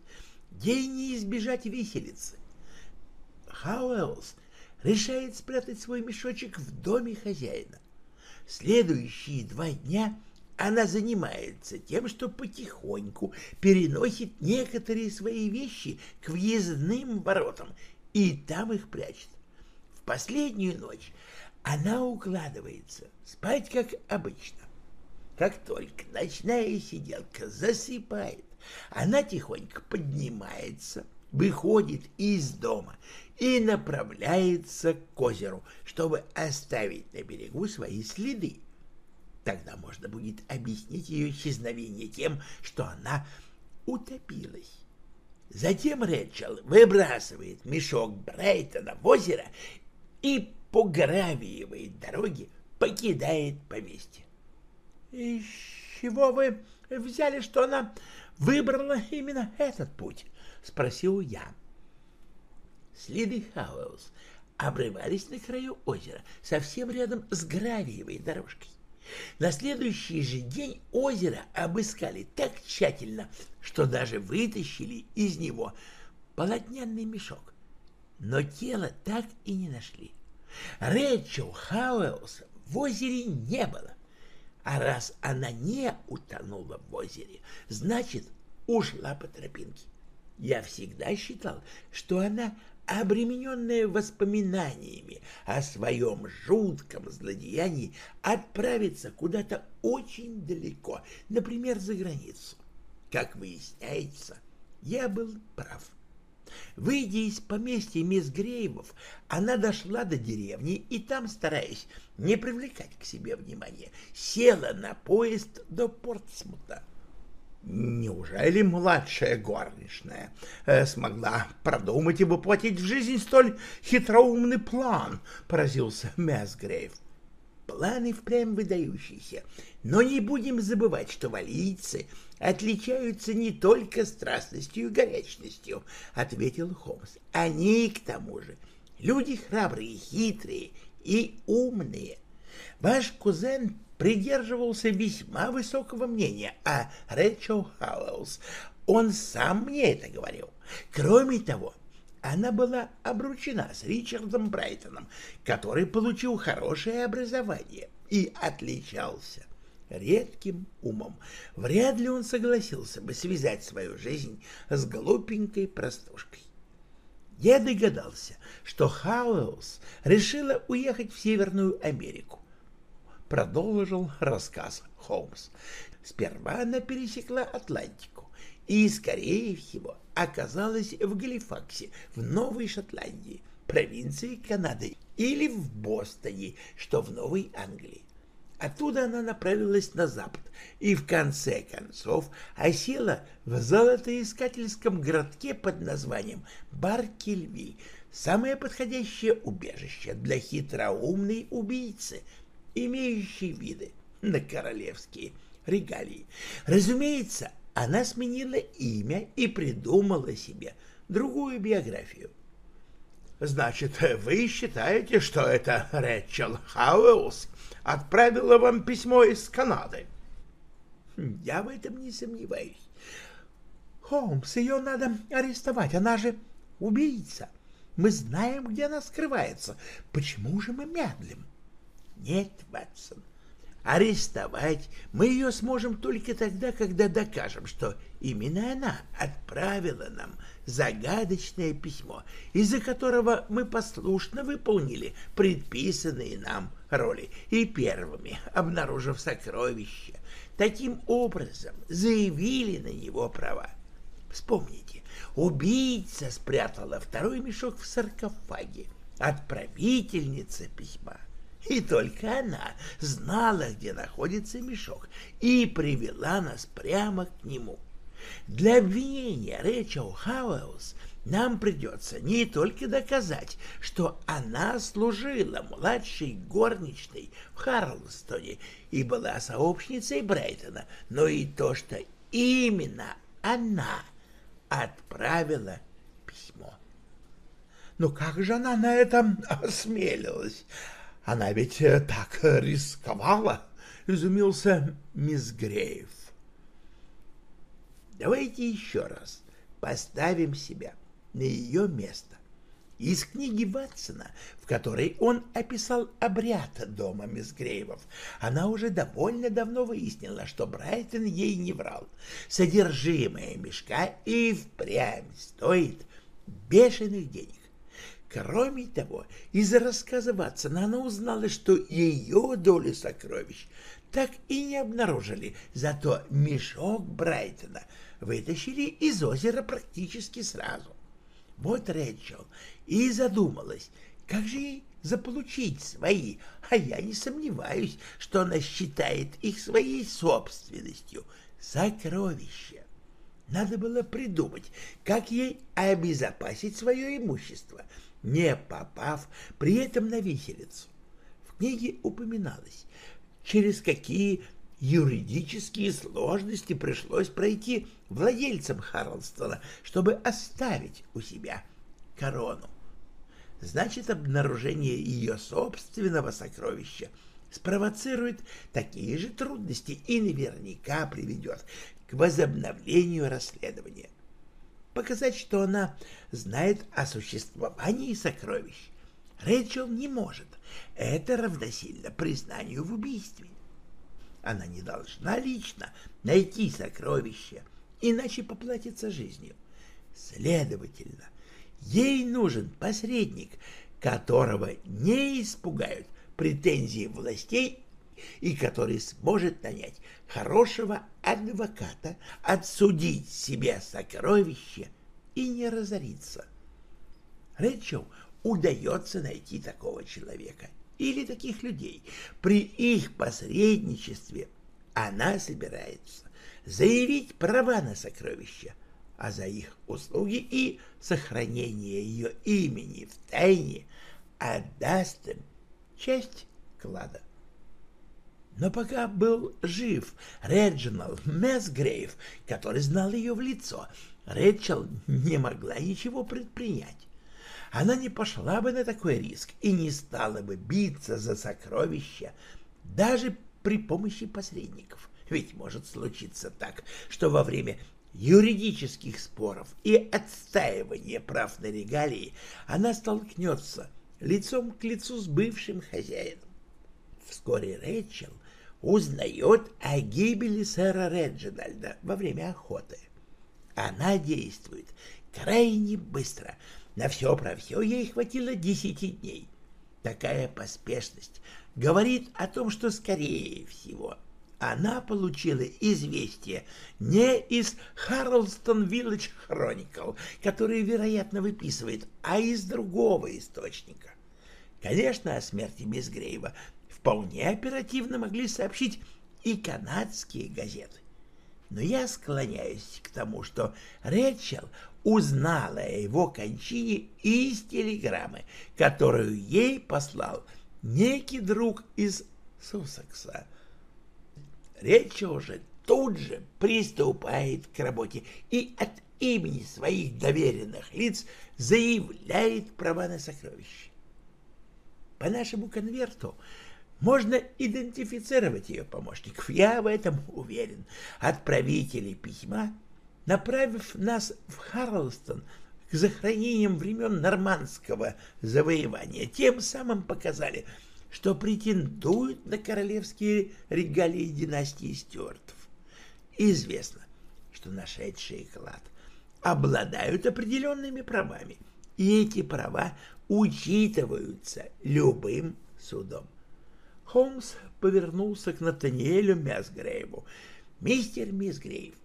ей не избежать виселицы. Хауэллс решает спрятать свой мешочек в доме хозяина. Следующие два дня она занимается тем, что потихоньку переносит некоторые свои вещи к въездным воротам и там их прячет. В последнюю ночь она укладывается спать, как обычно. Как только ночная сиделка засыпает, она тихонько поднимается, выходит из дома и направляется к озеру, чтобы оставить на берегу свои следы. Тогда можно будет объяснить ее исчезновение тем, что она утопилась. Затем Рэчел выбрасывает мешок Брайтона в озеро и по гравиевой дороге покидает поместье. «Из чего вы взяли, что она выбрала именно этот путь?» — спросил я. Следы Хауэллс обрывались на краю озера, совсем рядом с гравиевой дорожкой. На следующий же день озеро обыскали так тщательно, что даже вытащили из него полотняный мешок. Но тело так и не нашли. Рэчел Хауэллс в озере не было. А раз она не утонула в озере, значит, ушла по тропинке. Я всегда считал, что она, обремененная воспоминаниями о своем жутком злодеянии, отправится куда-то очень далеко, например, за границу. Как выясняется, я был прав. Выйдя из поместья мисс Грейвов, она дошла до деревни и там, стараясь не привлекать к себе внимания, села на поезд до Портсмута. Неужели младшая горничная э, смогла продумать и воплотить в жизнь столь хитроумный план? — поразился Мэсгрейв. Планы впрямь выдающиеся, но не будем забывать, что валийцы отличаются не только страстностью и горячностью, — ответил Холмс. Они, к тому же, люди храбрые, хитрые и умные. Ваш кузен придерживался весьма высокого мнения о Рэчел Халлоус. Он сам мне это говорил. Кроме того, она была обручена с Ричардом Брайтоном, который получил хорошее образование и отличался редким умом. Вряд ли он согласился бы связать свою жизнь с глупенькой простушкой. Я догадался, что Хауэллс решила уехать в Северную Америку. Продолжил рассказ Холмс. Сперва она пересекла Атлантику и, скорее всего, оказалась в Галифаксе, в Новой Шотландии, провинции Канады, или в Бостоне, что в Новой Англии. Оттуда она направилась на запад и в конце концов осела в золотоискательском городке под названием Баркельвиль, самое подходящее убежище для хитроумной убийцы, имеющей виды на королевские регалии. Разумеется, она сменила имя и придумала себе другую биографию. Значит, вы считаете, что это Рэчел Хауэллс отправила вам письмо из Канады? Я в этом не сомневаюсь. Холмс, ее надо арестовать, она же убийца. Мы знаем, где она скрывается. Почему же мы медлим? Нет, Ватсон, арестовать мы ее сможем только тогда, когда докажем, что именно она отправила нам загадочное письмо, из-за которого мы послушно выполнили предписанные нам роли и первыми, обнаружив сокровище, таким образом заявили на него права. Вспомните, убийца спрятала второй мешок в саркофаге, отправительница письма. И только она знала, где находится мешок, и привела нас прямо к нему. Для обвинения Рэчел Хауэлс нам придется не только доказать, что она служила младшей горничной в Харлстоне и была сообщницей Брайтона, но и то, что именно она отправила письмо. Но как же она на этом осмелилась? Она ведь э, так рисковала, — изумился мисс Грейв. Давайте еще раз поставим себя на ее место. Из книги Ватсона, в которой он описал обряд дома мисс Грейвов, она уже довольно давно выяснила, что Брайтон ей не врал. Содержимое мешка и впрямь стоит бешеных денег. Кроме того, из рассказа Ватсона она узнала, что ее долю сокровищ так и не обнаружили, зато мешок Брайтона вытащили из озера практически сразу. Вот Рэчел и задумалась, как же ей заполучить свои, а я не сомневаюсь, что она считает их своей собственностью, сокровища. Надо было придумать, как ей обезопасить свое имущество, не попав при этом на виселицу. В книге упоминалось, через какие юридические сложности пришлось пройти владельцам Харлстона, чтобы оставить у себя корону. Значит, обнаружение ее собственного сокровища спровоцирует такие же трудности и наверняка приведет к возобновлению расследования. Показать, что она знает о существовании сокровищ, Рэйчел не может. Это равносильно признанию в убийстве. Она не должна лично найти сокровище, иначе поплатится жизнью. Следовательно, ей нужен посредник, которого не испугают претензии властей и который сможет нанять хорошего адвоката, отсудить себе сокровище и не разориться. Рэчел удается найти такого человека или таких людей. При их посредничестве она собирается заявить права на сокровища, а за их услуги и сохранение ее имени в тайне отдаст им часть клада. Но пока был жив Реджинальд Месгрейв, который знал ее в лицо, Рэчел не могла ничего предпринять. Она не пошла бы на такой риск и не стала бы биться за сокровища даже при помощи посредников. Ведь может случиться так, что во время юридических споров и отстаивания прав на регалии она столкнется лицом к лицу с бывшим хозяином. Вскоре Рэйчел узнает о гибели сэра Реджинальда во время охоты. Она действует крайне быстро. На все про все ей хватило десяти дней. Такая поспешность говорит о том, что, скорее всего, она получила известие не из Харлстон Village Chronicle, который, вероятно, выписывает, а из другого источника. Конечно, о смерти Безгреева вполне оперативно могли сообщить и канадские газеты. Но я склоняюсь к тому, что Рэчел узнала о его кончине из телеграммы, которую ей послал некий друг из Суссекса. Рэчел же тут же приступает к работе и от имени своих доверенных лиц заявляет права на сокровище. По нашему конверту можно идентифицировать ее помощников, я в этом уверен. Отправители письма, направив нас в Харлстон, к захоронениям времен нормандского завоевания, тем самым показали, что претендуют на королевские регалии династии Стюартов. Известно, что нашедшие клад обладают определенными правами, и эти права учитываются любым судом. Холмс повернулся к Натаниэлю Мясгрейву. «Мистер Мисгрейв,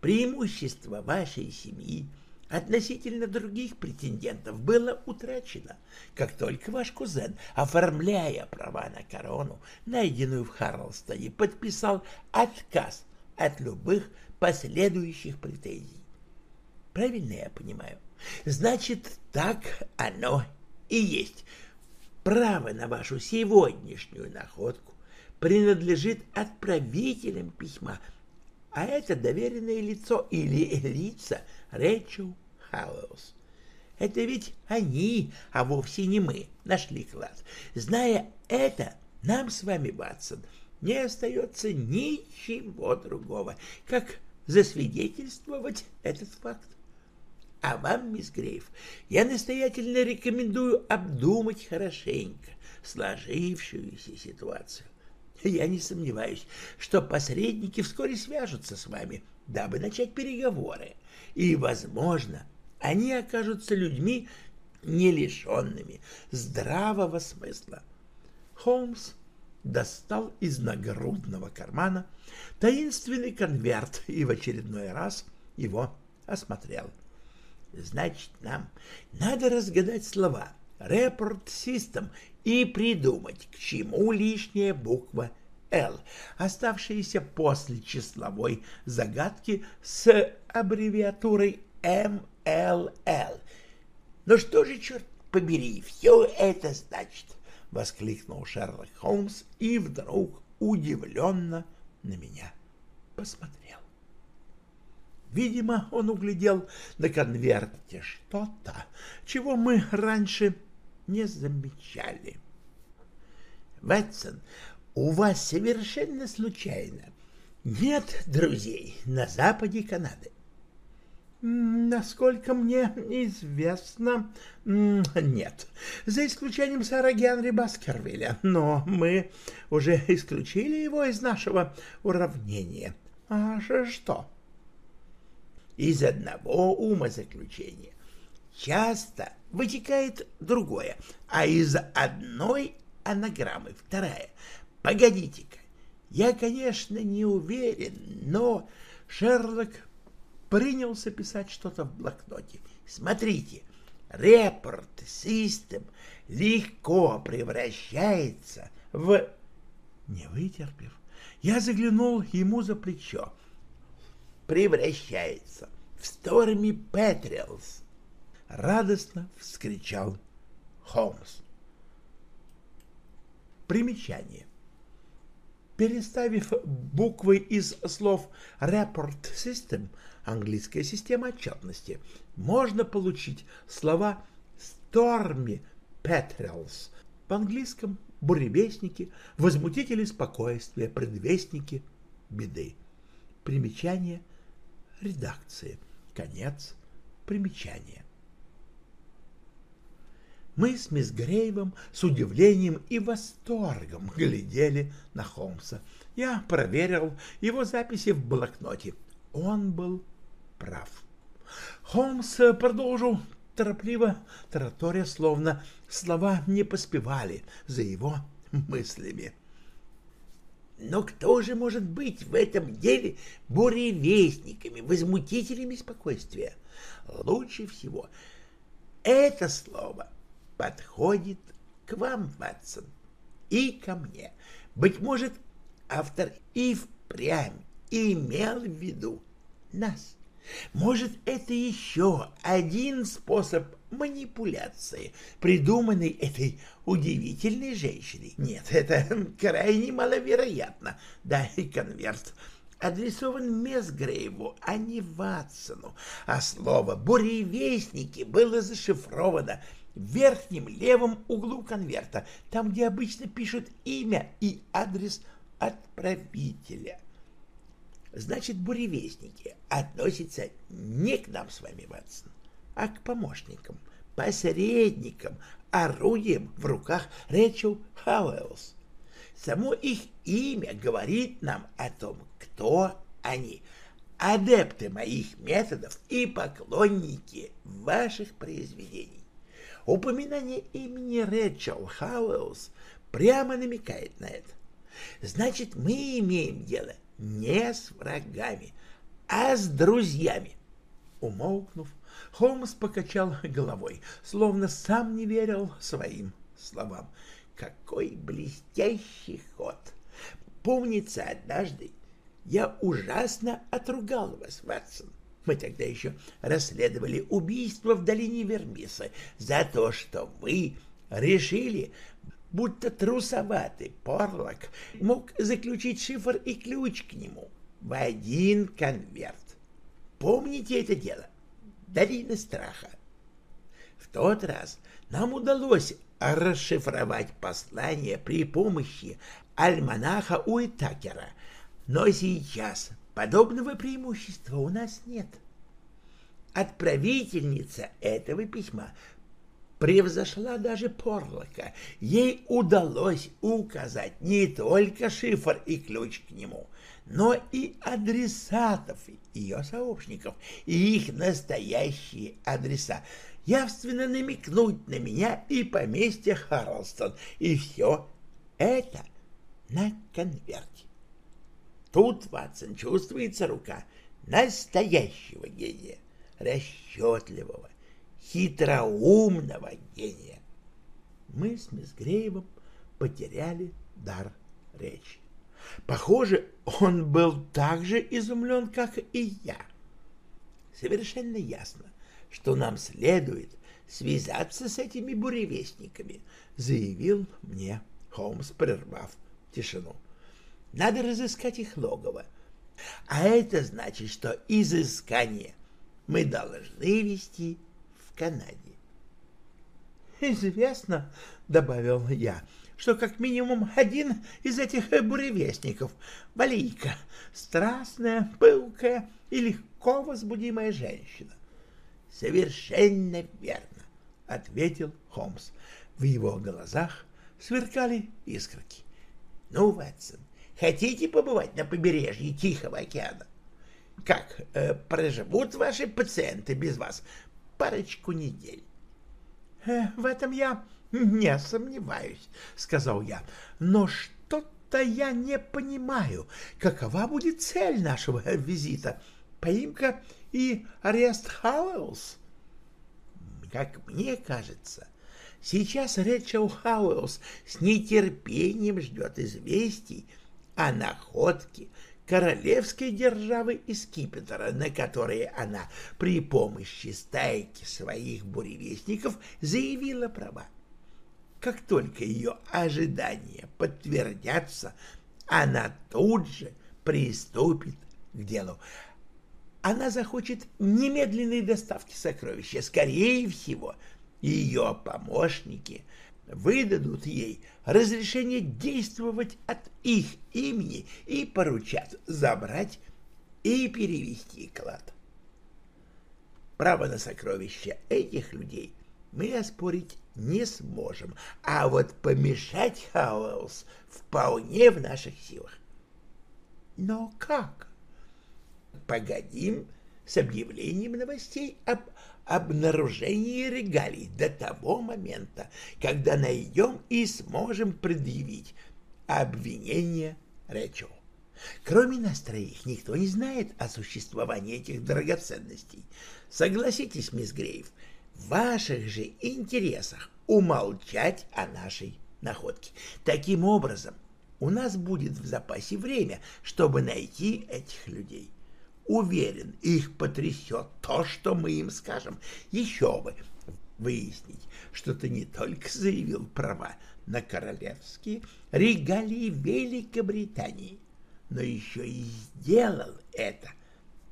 преимущество вашей семьи относительно других претендентов было утрачено, как только ваш кузен, оформляя права на корону, найденную в Харлстоне, подписал отказ от любых последующих претензий. Правильно я понимаю? Значит, так оно и есть. Право на вашу сегодняшнюю находку принадлежит отправителям письма, а это доверенное лицо или лица Рэчел Халлоус. Это ведь они, а вовсе не мы, нашли клад. Зная это, нам с вами, Ватсон, не остается ничего другого, как засвидетельствовать этот факт. А вам, мисс Грейв, я настоятельно рекомендую обдумать хорошенько сложившуюся ситуацию. Я не сомневаюсь, что посредники вскоре свяжутся с вами, дабы начать переговоры, и, возможно, они окажутся людьми, не лишенными здравого смысла. Холмс достал из нагрудного кармана таинственный конверт и в очередной раз его осмотрел. Значит, нам надо разгадать слова «Report System» и придумать, к чему лишняя буква «Л», оставшаяся после числовой загадки с аббревиатурой «МЛЛ». «Ну что же, черт побери, все это значит?» — воскликнул Шерлок Холмс и вдруг удивленно на меня посмотрел. Видимо, он углядел на конверте что-то, чего мы раньше не замечали. Ватсон, у вас совершенно случайно нет друзей на западе Канады? Насколько мне известно, нет, за исключением сэра Генри Баскервилля, но мы уже исключили его из нашего уравнения. А что? Из одного умозаключения часто вытекает другое, а из одной анаграммы вторая. Погодите-ка, я, конечно, не уверен, но Шерлок принялся писать что-то в блокноте. Смотрите, репорт систем легко превращается в... Не вытерпев, я заглянул ему за плечо. Превращается в Сторми Петрилс. Радостно вскричал Холмс. Примечание. Переставив буквы из слов «report system» английская система отчетности, можно получить слова «stormy petrels» по-английскому «буревестники», «возмутители спокойствия», «предвестники беды». Примечание редакции. Конец примечания. Мы с мисс Грейвом с удивлением и восторгом глядели на Холмса. Я проверил его записи в блокноте. Он был прав. Холмс продолжил торопливо, тараторя, словно слова не поспевали за его мыслями. Но кто же может быть в этом деле буревестниками, возмутителями спокойствия? Лучше всего это слово подходит к вам, Ватсон, и ко мне. Быть может, автор и впрямь имел в виду нас. Может, это еще один способ манипуляции, придуманный этой удивительной женщиной? Нет, это крайне маловероятно. Да, и конверт адресован Месгрейву, а не Ватсону, а слово «буревестники» было зашифровано в верхнем левом углу конверта, там, где обычно пишут имя и адрес отправителя. Значит, буревестники относятся не к нам с вами, Ватсон, а к помощникам, посредникам, орудием в руках Рэчел Хауэллс. Само их имя говорит нам о том, кто они, адепты моих методов и поклонники ваших произведений. Упоминание имени Рэчел Хауэллс прямо намекает на это. Значит, мы имеем дело не с врагами, а с друзьями. Умолкнув, Холмс покачал головой, словно сам не верил своим словам. Какой блестящий ход! Помнится, однажды я ужасно отругал вас, Ватсон. Мы тогда еще расследовали убийство в долине Вермиса за то, что вы решили, будто трусоватый Порлок мог заключить шифр и ключ к нему в один конверт. Помните это дело? Долина страха. В тот раз нам удалось расшифровать послание при помощи альманаха Уитакера, но сейчас подобного преимущества у нас нет. Отправительница этого письма превзошла даже Порлока. Ей удалось указать не только шифр и ключ к нему, но и адресатов ее сообщников и их настоящие адреса, явственно намекнуть на меня и поместье Харлстон, и все это на конверте. Тут, Ватсон, чувствуется рука настоящего гения, расчетливого, хитроумного гения. Мы с мисс Грейвом потеряли дар речи. Похоже, он был так же изумлен, как и я. Совершенно ясно, что нам следует связаться с этими буревестниками, заявил мне Холмс, прервав тишину. Надо разыскать их логово. А это значит, что изыскание мы должны вести в Канаде. «Известно», — добавил я, — что как минимум один из этих буревестников — Валийка, страстная, пылкая и легко возбудимая женщина. «Совершенно верно», — ответил Холмс. В его глазах сверкали искорки. «Ну, Ватсон, хотите побывать на побережье Тихого океана? Как э, проживут ваши пациенты без вас парочку недель?» э, «В этом я не сомневаюсь», — сказал я. «Но что-то я не понимаю, какова будет цель нашего визита? Поимка и арест Хауэллс?» «Как мне кажется, сейчас Рэчел Хауэллс с нетерпением ждет известий о находке королевской державы Скипетра, на которые она при помощи стайки своих буревестников заявила права. Как только ее ожидания подтвердятся, она тут же приступит к делу. Она захочет немедленной доставки сокровища. Скорее всего, ее помощники выдадут ей разрешение действовать от их имени и поручат забрать и перевести клад. Право на сокровища этих людей мы оспорить не сможем, а вот помешать Хауэллс вполне в наших силах. Но как? Погодим с объявлением новостей об обнаружении регалий до того момента, когда найдем и сможем предъявить обвинение Рэчел. Кроме нас троих, никто не знает о существовании этих драгоценностей. Согласитесь, мисс Грейв, в ваших же интересах умолчать о нашей находке. Таким образом, у нас будет в запасе время, чтобы найти этих людей. Уверен, их потрясет то, что мы им скажем. Еще бы выяснить, что ты не только заявил права на королевские регалии Великобритании, но еще и сделал это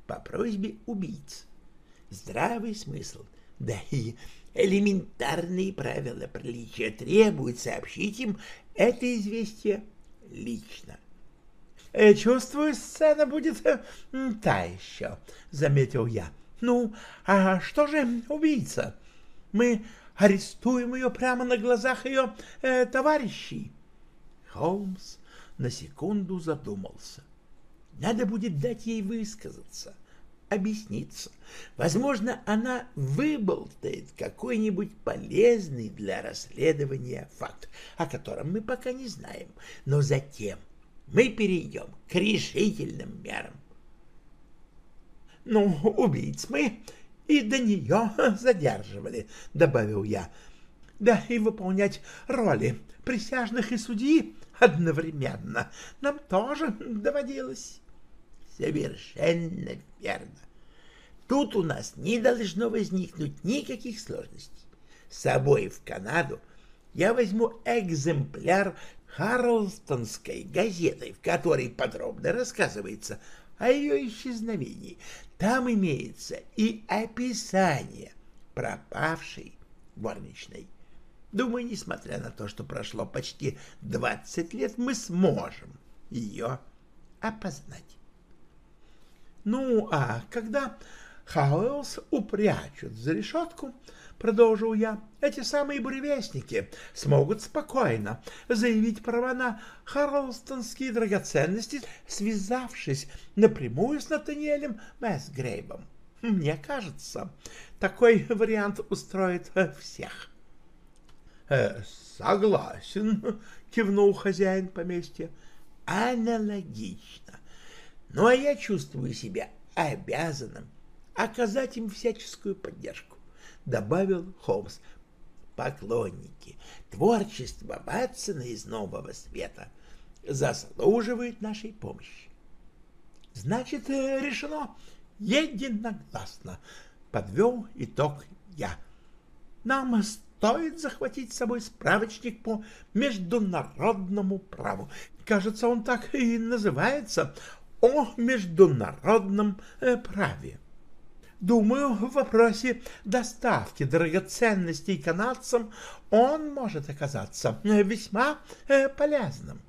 по просьбе убийц. Здравый смысл — да и элементарные правила приличия требуют сообщить им это известие лично. «Э, «Чувствую, сцена будет э, та еще», — заметил я. Ну, а что же убийца? Мы арестуем ее прямо на глазах ее э, товарищей. Холмс на секунду задумался. Надо будет дать ей высказаться, объясниться. Возможно, она выболтает какой-нибудь полезный для расследования факт, о котором мы пока не знаем. Но затем мы перейдем к решительным мерам. Ну, убийц мы и до нее задерживали, — добавил я. Да и выполнять роли присяжных и судьи одновременно нам тоже доводилось. Совершенно верно. Тут у нас не должно возникнуть никаких сложностей. С собой в Канаду я возьму экземпляр Харлстонской газеты, в которой подробно рассказывается о ее исчезновении. Там имеется и описание пропавшей горничной. Думаю, несмотря на то, что прошло почти 20 лет, мы сможем ее опознать. Ну, а когда Хауэллс упрячут за решетку, — продолжил я, — эти самые буревестники смогут спокойно заявить права на харлстонские драгоценности, связавшись напрямую с Натаниэлем Мэсгрейбом. Мне кажется, такой вариант устроит всех. «Э, — Согласен, — кивнул хозяин поместья. — Аналогично. Ну, а я чувствую себя обязанным оказать им всяческую поддержку добавил Холмс. Поклонники творчества Ватсона из Нового Света заслуживают нашей помощи. Значит, э, решено единогласно, подвел итог я. Нам стоит захватить с собой справочник по международному праву. Кажется, он так и называется о международном э, праве. Думаю, в вопросе доставки драгоценностей канадцам он может оказаться весьма э, полезным.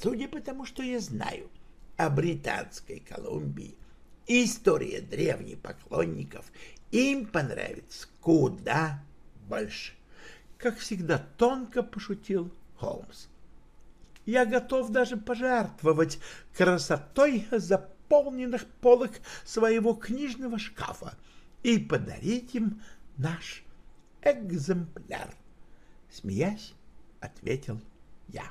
Судя по тому, что я знаю о Британской Колумбии, история древних поклонников им понравится куда больше. Как всегда тонко пошутил Холмс. Я готов даже пожертвовать красотой за заполненных полок своего книжного шкафа и подарить им наш экземпляр. Смеясь, ответил я.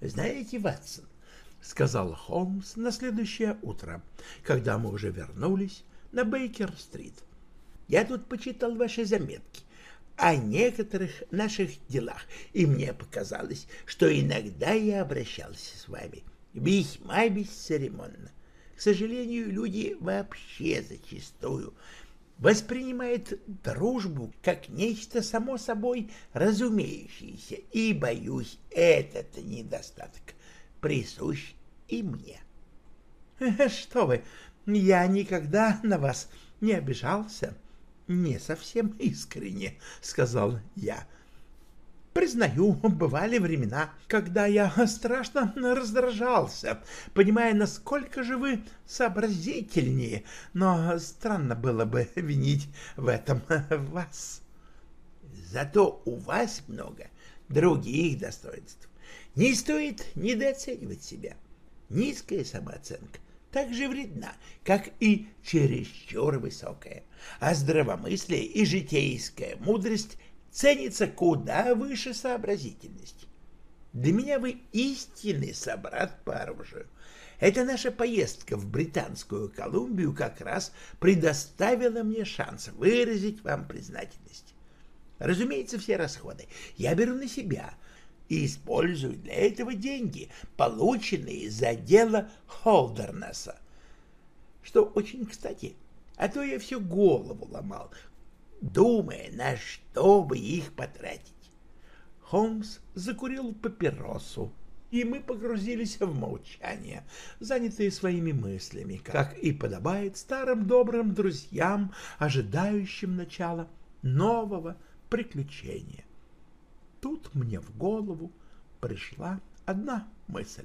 «Знаете, Ватсон, — сказал Холмс на следующее утро, когда мы уже вернулись на Бейкер-стрит, — я тут почитал ваши заметки о некоторых наших делах, и мне показалось, что иногда я обращался с вами весьма бесцеремонно. К сожалению, люди вообще зачастую воспринимают дружбу как нечто само собой разумеющееся, и, боюсь, этот недостаток присущ и мне. — Что вы, я никогда на вас не обижался. — Не совсем искренне, — сказал я. — Признаю, бывали времена, когда я страшно раздражался, понимая, насколько же вы сообразительнее, но странно было бы винить в этом вас. Зато у вас много других достоинств. Не стоит недооценивать себя. Низкая самооценка так же вредна, как и чересчур высокая, а здравомыслие и житейская мудрость ценится куда выше сообразительности. Для меня вы истинный собрат по оружию. Эта наша поездка в Британскую Колумбию как раз предоставила мне шанс выразить вам признательность. Разумеется, все расходы я беру на себя и использую для этого деньги, полученные за дело Холдернесса. Что очень кстати, а то я всю голову ломал, думая, на что бы их потратить. Холмс закурил папиросу, и мы погрузились в молчание, занятые своими мыслями, как и подобает старым добрым друзьям, ожидающим начала нового приключения. Тут мне в голову пришла одна мысль.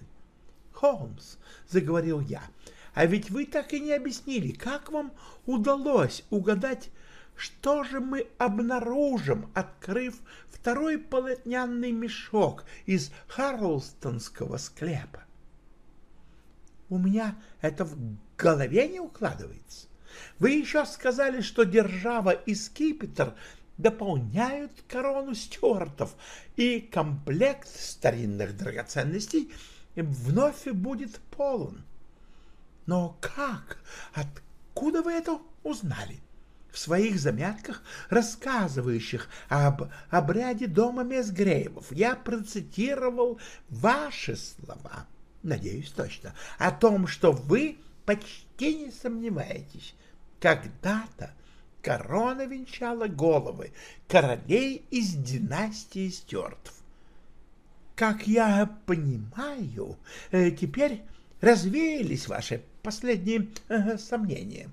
«Холмс», — заговорил я, — А ведь вы так и не объяснили, как вам удалось угадать, что же мы обнаружим, открыв второй полотняный мешок из Харлстонского склепа? У меня это в голове не укладывается. Вы еще сказали, что держава и скипетр дополняют корону стюартов, и комплект старинных драгоценностей вновь будет полон. Но как? Откуда вы это узнали? В своих заметках, рассказывающих об обряде дома Месгреевов, я процитировал ваши слова, надеюсь точно, о том, что вы почти не сомневаетесь. Когда-то корона венчала головы королей из династии Стюартов. Как я понимаю, э, теперь развеялись ваши последние э, сомнения.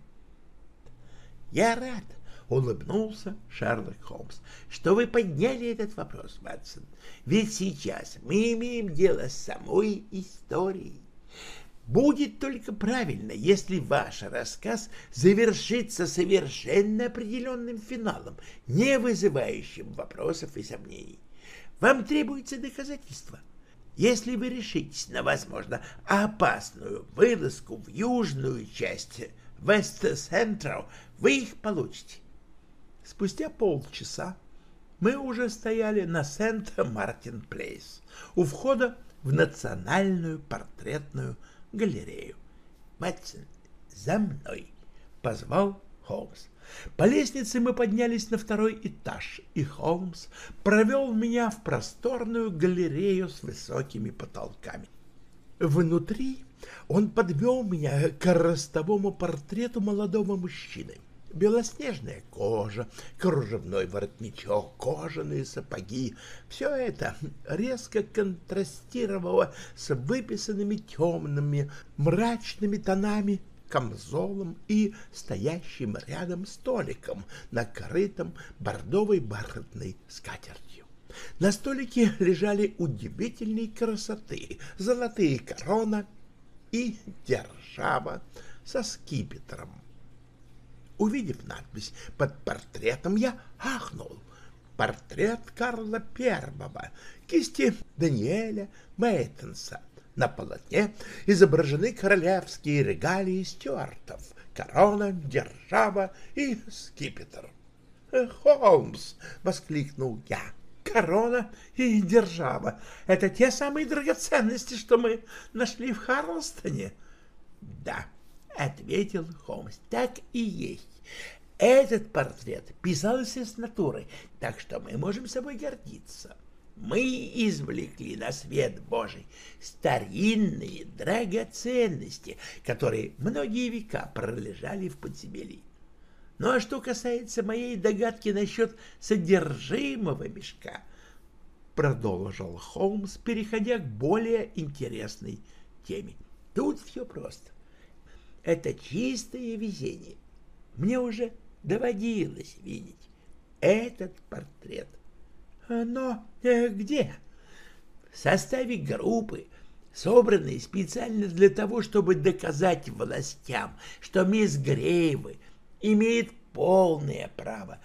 Я рад, улыбнулся Шерлок Холмс, что вы подняли этот вопрос, Ватсон. Ведь сейчас мы имеем дело с самой историей. Будет только правильно, если ваш рассказ завершится совершенно определенным финалом, не вызывающим вопросов и сомнений. Вам требуется доказательство. Если вы решитесь на, возможно, опасную вылазку в южную часть Вест-Централ, вы их получите. Спустя полчаса мы уже стояли на Сент-Мартин-Плейс у входа в Национальную портретную галерею. «Мэтсон, за мной!» — позвал Холмс. По лестнице мы поднялись на второй этаж, и Холмс провел меня в просторную галерею с высокими потолками. Внутри он подвел меня к ростовому портрету молодого мужчины. Белоснежная кожа, кружевной воротничок, кожаные сапоги — все это резко контрастировало с выписанными темными, мрачными тонами камзолом и стоящим рядом столиком, накрытым бордовой бархатной скатертью. На столике лежали удивительной красоты золотые корона и держава со скипетром. Увидев надпись под портретом, я ахнул. Портрет Карла Первого, кисти Даниэля Мейтенса. На полотне изображены королевские регалии стюартов, корона, держава и скипетр. «Холмс!» — воскликнул я. «Корона и держава — это те самые драгоценности, что мы нашли в Харлстоне?» «Да», — ответил Холмс, — так и есть. Этот портрет писался с натуры, так что мы можем собой гордиться. Мы извлекли на свет Божий старинные драгоценности, которые многие века пролежали в подземелье. Ну а что касается моей догадки насчет содержимого мешка, продолжил Холмс, переходя к более интересной теме. Тут все просто. Это чистое везение. Мне уже доводилось видеть этот портрет. Но э, где? В составе группы, собранной специально для того, чтобы доказать властям, что мисс Грейвы имеет полное право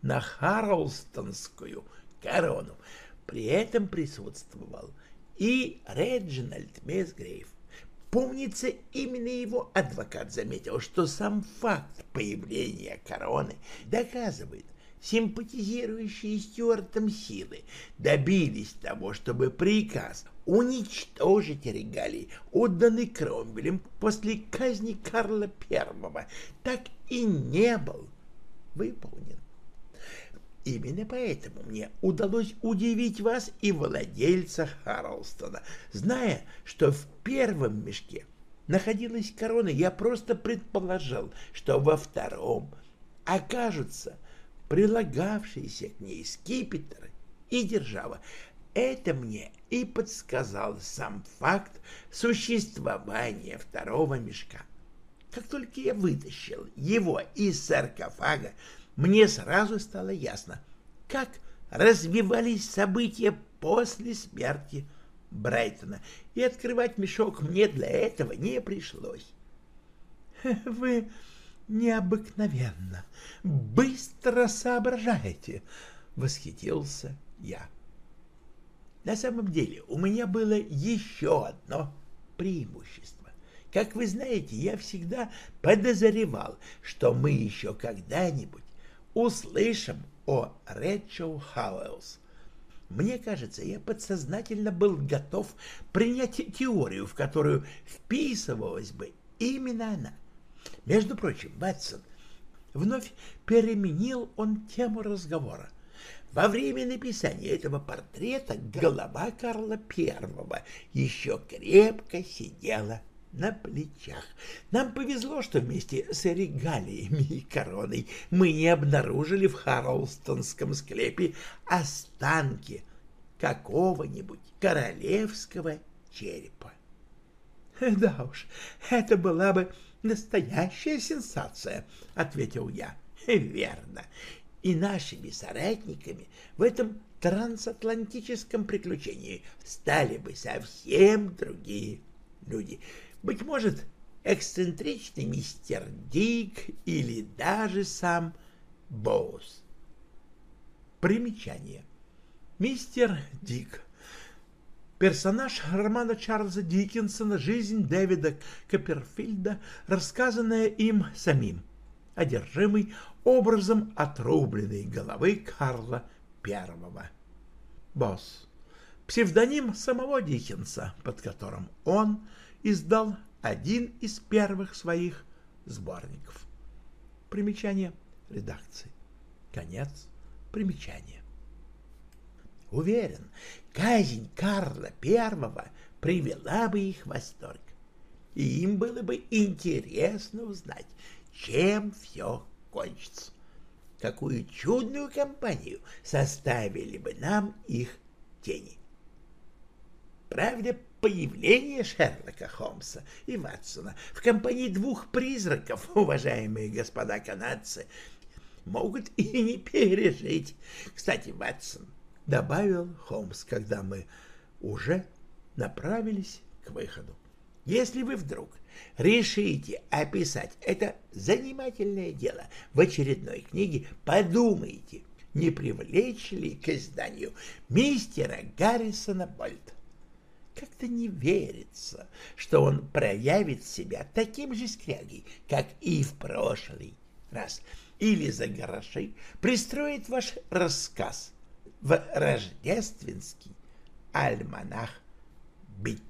на Харлстонскую корону. При этом присутствовал и Реджинальд Месгрейв. Помнится, именно его адвокат заметил, что сам факт появления короны доказывает, симпатизирующие Стюартом силы добились того, чтобы приказ уничтожить регалии, отданный Кромвелем после казни Карла I, так и не был выполнен. Именно поэтому мне удалось удивить вас и владельца Харлстона. Зная, что в первом мешке находилась корона, я просто предположил, что во втором окажутся прилагавшиеся к ней скипетр и держава. Это мне и подсказал сам факт существования второго мешка. Как только я вытащил его из саркофага, мне сразу стало ясно, как развивались события после смерти Брайтона, и открывать мешок мне для этого не пришлось. Вы необыкновенно быстро соображаете, — восхитился я. На самом деле у меня было еще одно преимущество. Как вы знаете, я всегда подозревал, что мы еще когда-нибудь услышим о Рэчел Хауэллс. Мне кажется, я подсознательно был готов принять теорию, в которую вписывалась бы именно она. Между прочим, Ватсон, вновь переменил он тему разговора. Во время написания этого портрета голова Карла Первого еще крепко сидела на плечах. Нам повезло, что вместе с регалиями и короной мы не обнаружили в Харлстонском склепе останки какого-нибудь королевского черепа. Да уж, это была бы настоящая сенсация, ответил я. Верно. И нашими соратниками в этом трансатлантическом приключении стали бы совсем другие люди. Быть может, эксцентричный мистер Дик или даже сам Боус. Примечание. Мистер Дик. Персонаж романа Чарльза Диккенсона «Жизнь Дэвида Копперфильда», рассказанная им самим, одержимый образом отрубленной головы Карла I. Босс. Псевдоним самого Диккенса, под которым он издал один из первых своих сборников. Примечание редакции. Конец примечания. Уверен, казнь Карла I привела бы их в восторг, и им было бы интересно узнать, чем все кончится. Какую чудную компанию составили бы нам их тени. Правда, появление Шерлока Холмса и Ватсона в компании двух призраков, уважаемые господа канадцы, могут и не пережить. Кстати, Ватсон, — добавил Холмс, когда мы уже направились к выходу, — если вы вдруг решите описать это занимательное дело в очередной книге, подумайте, не привлечь ли к изданию мистера Гаррисона Больта. Как-то не верится, что он проявит себя таким же скрягой, как и в прошлый раз, или за гроши пристроит ваш рассказ в рождественский альманах Биттона.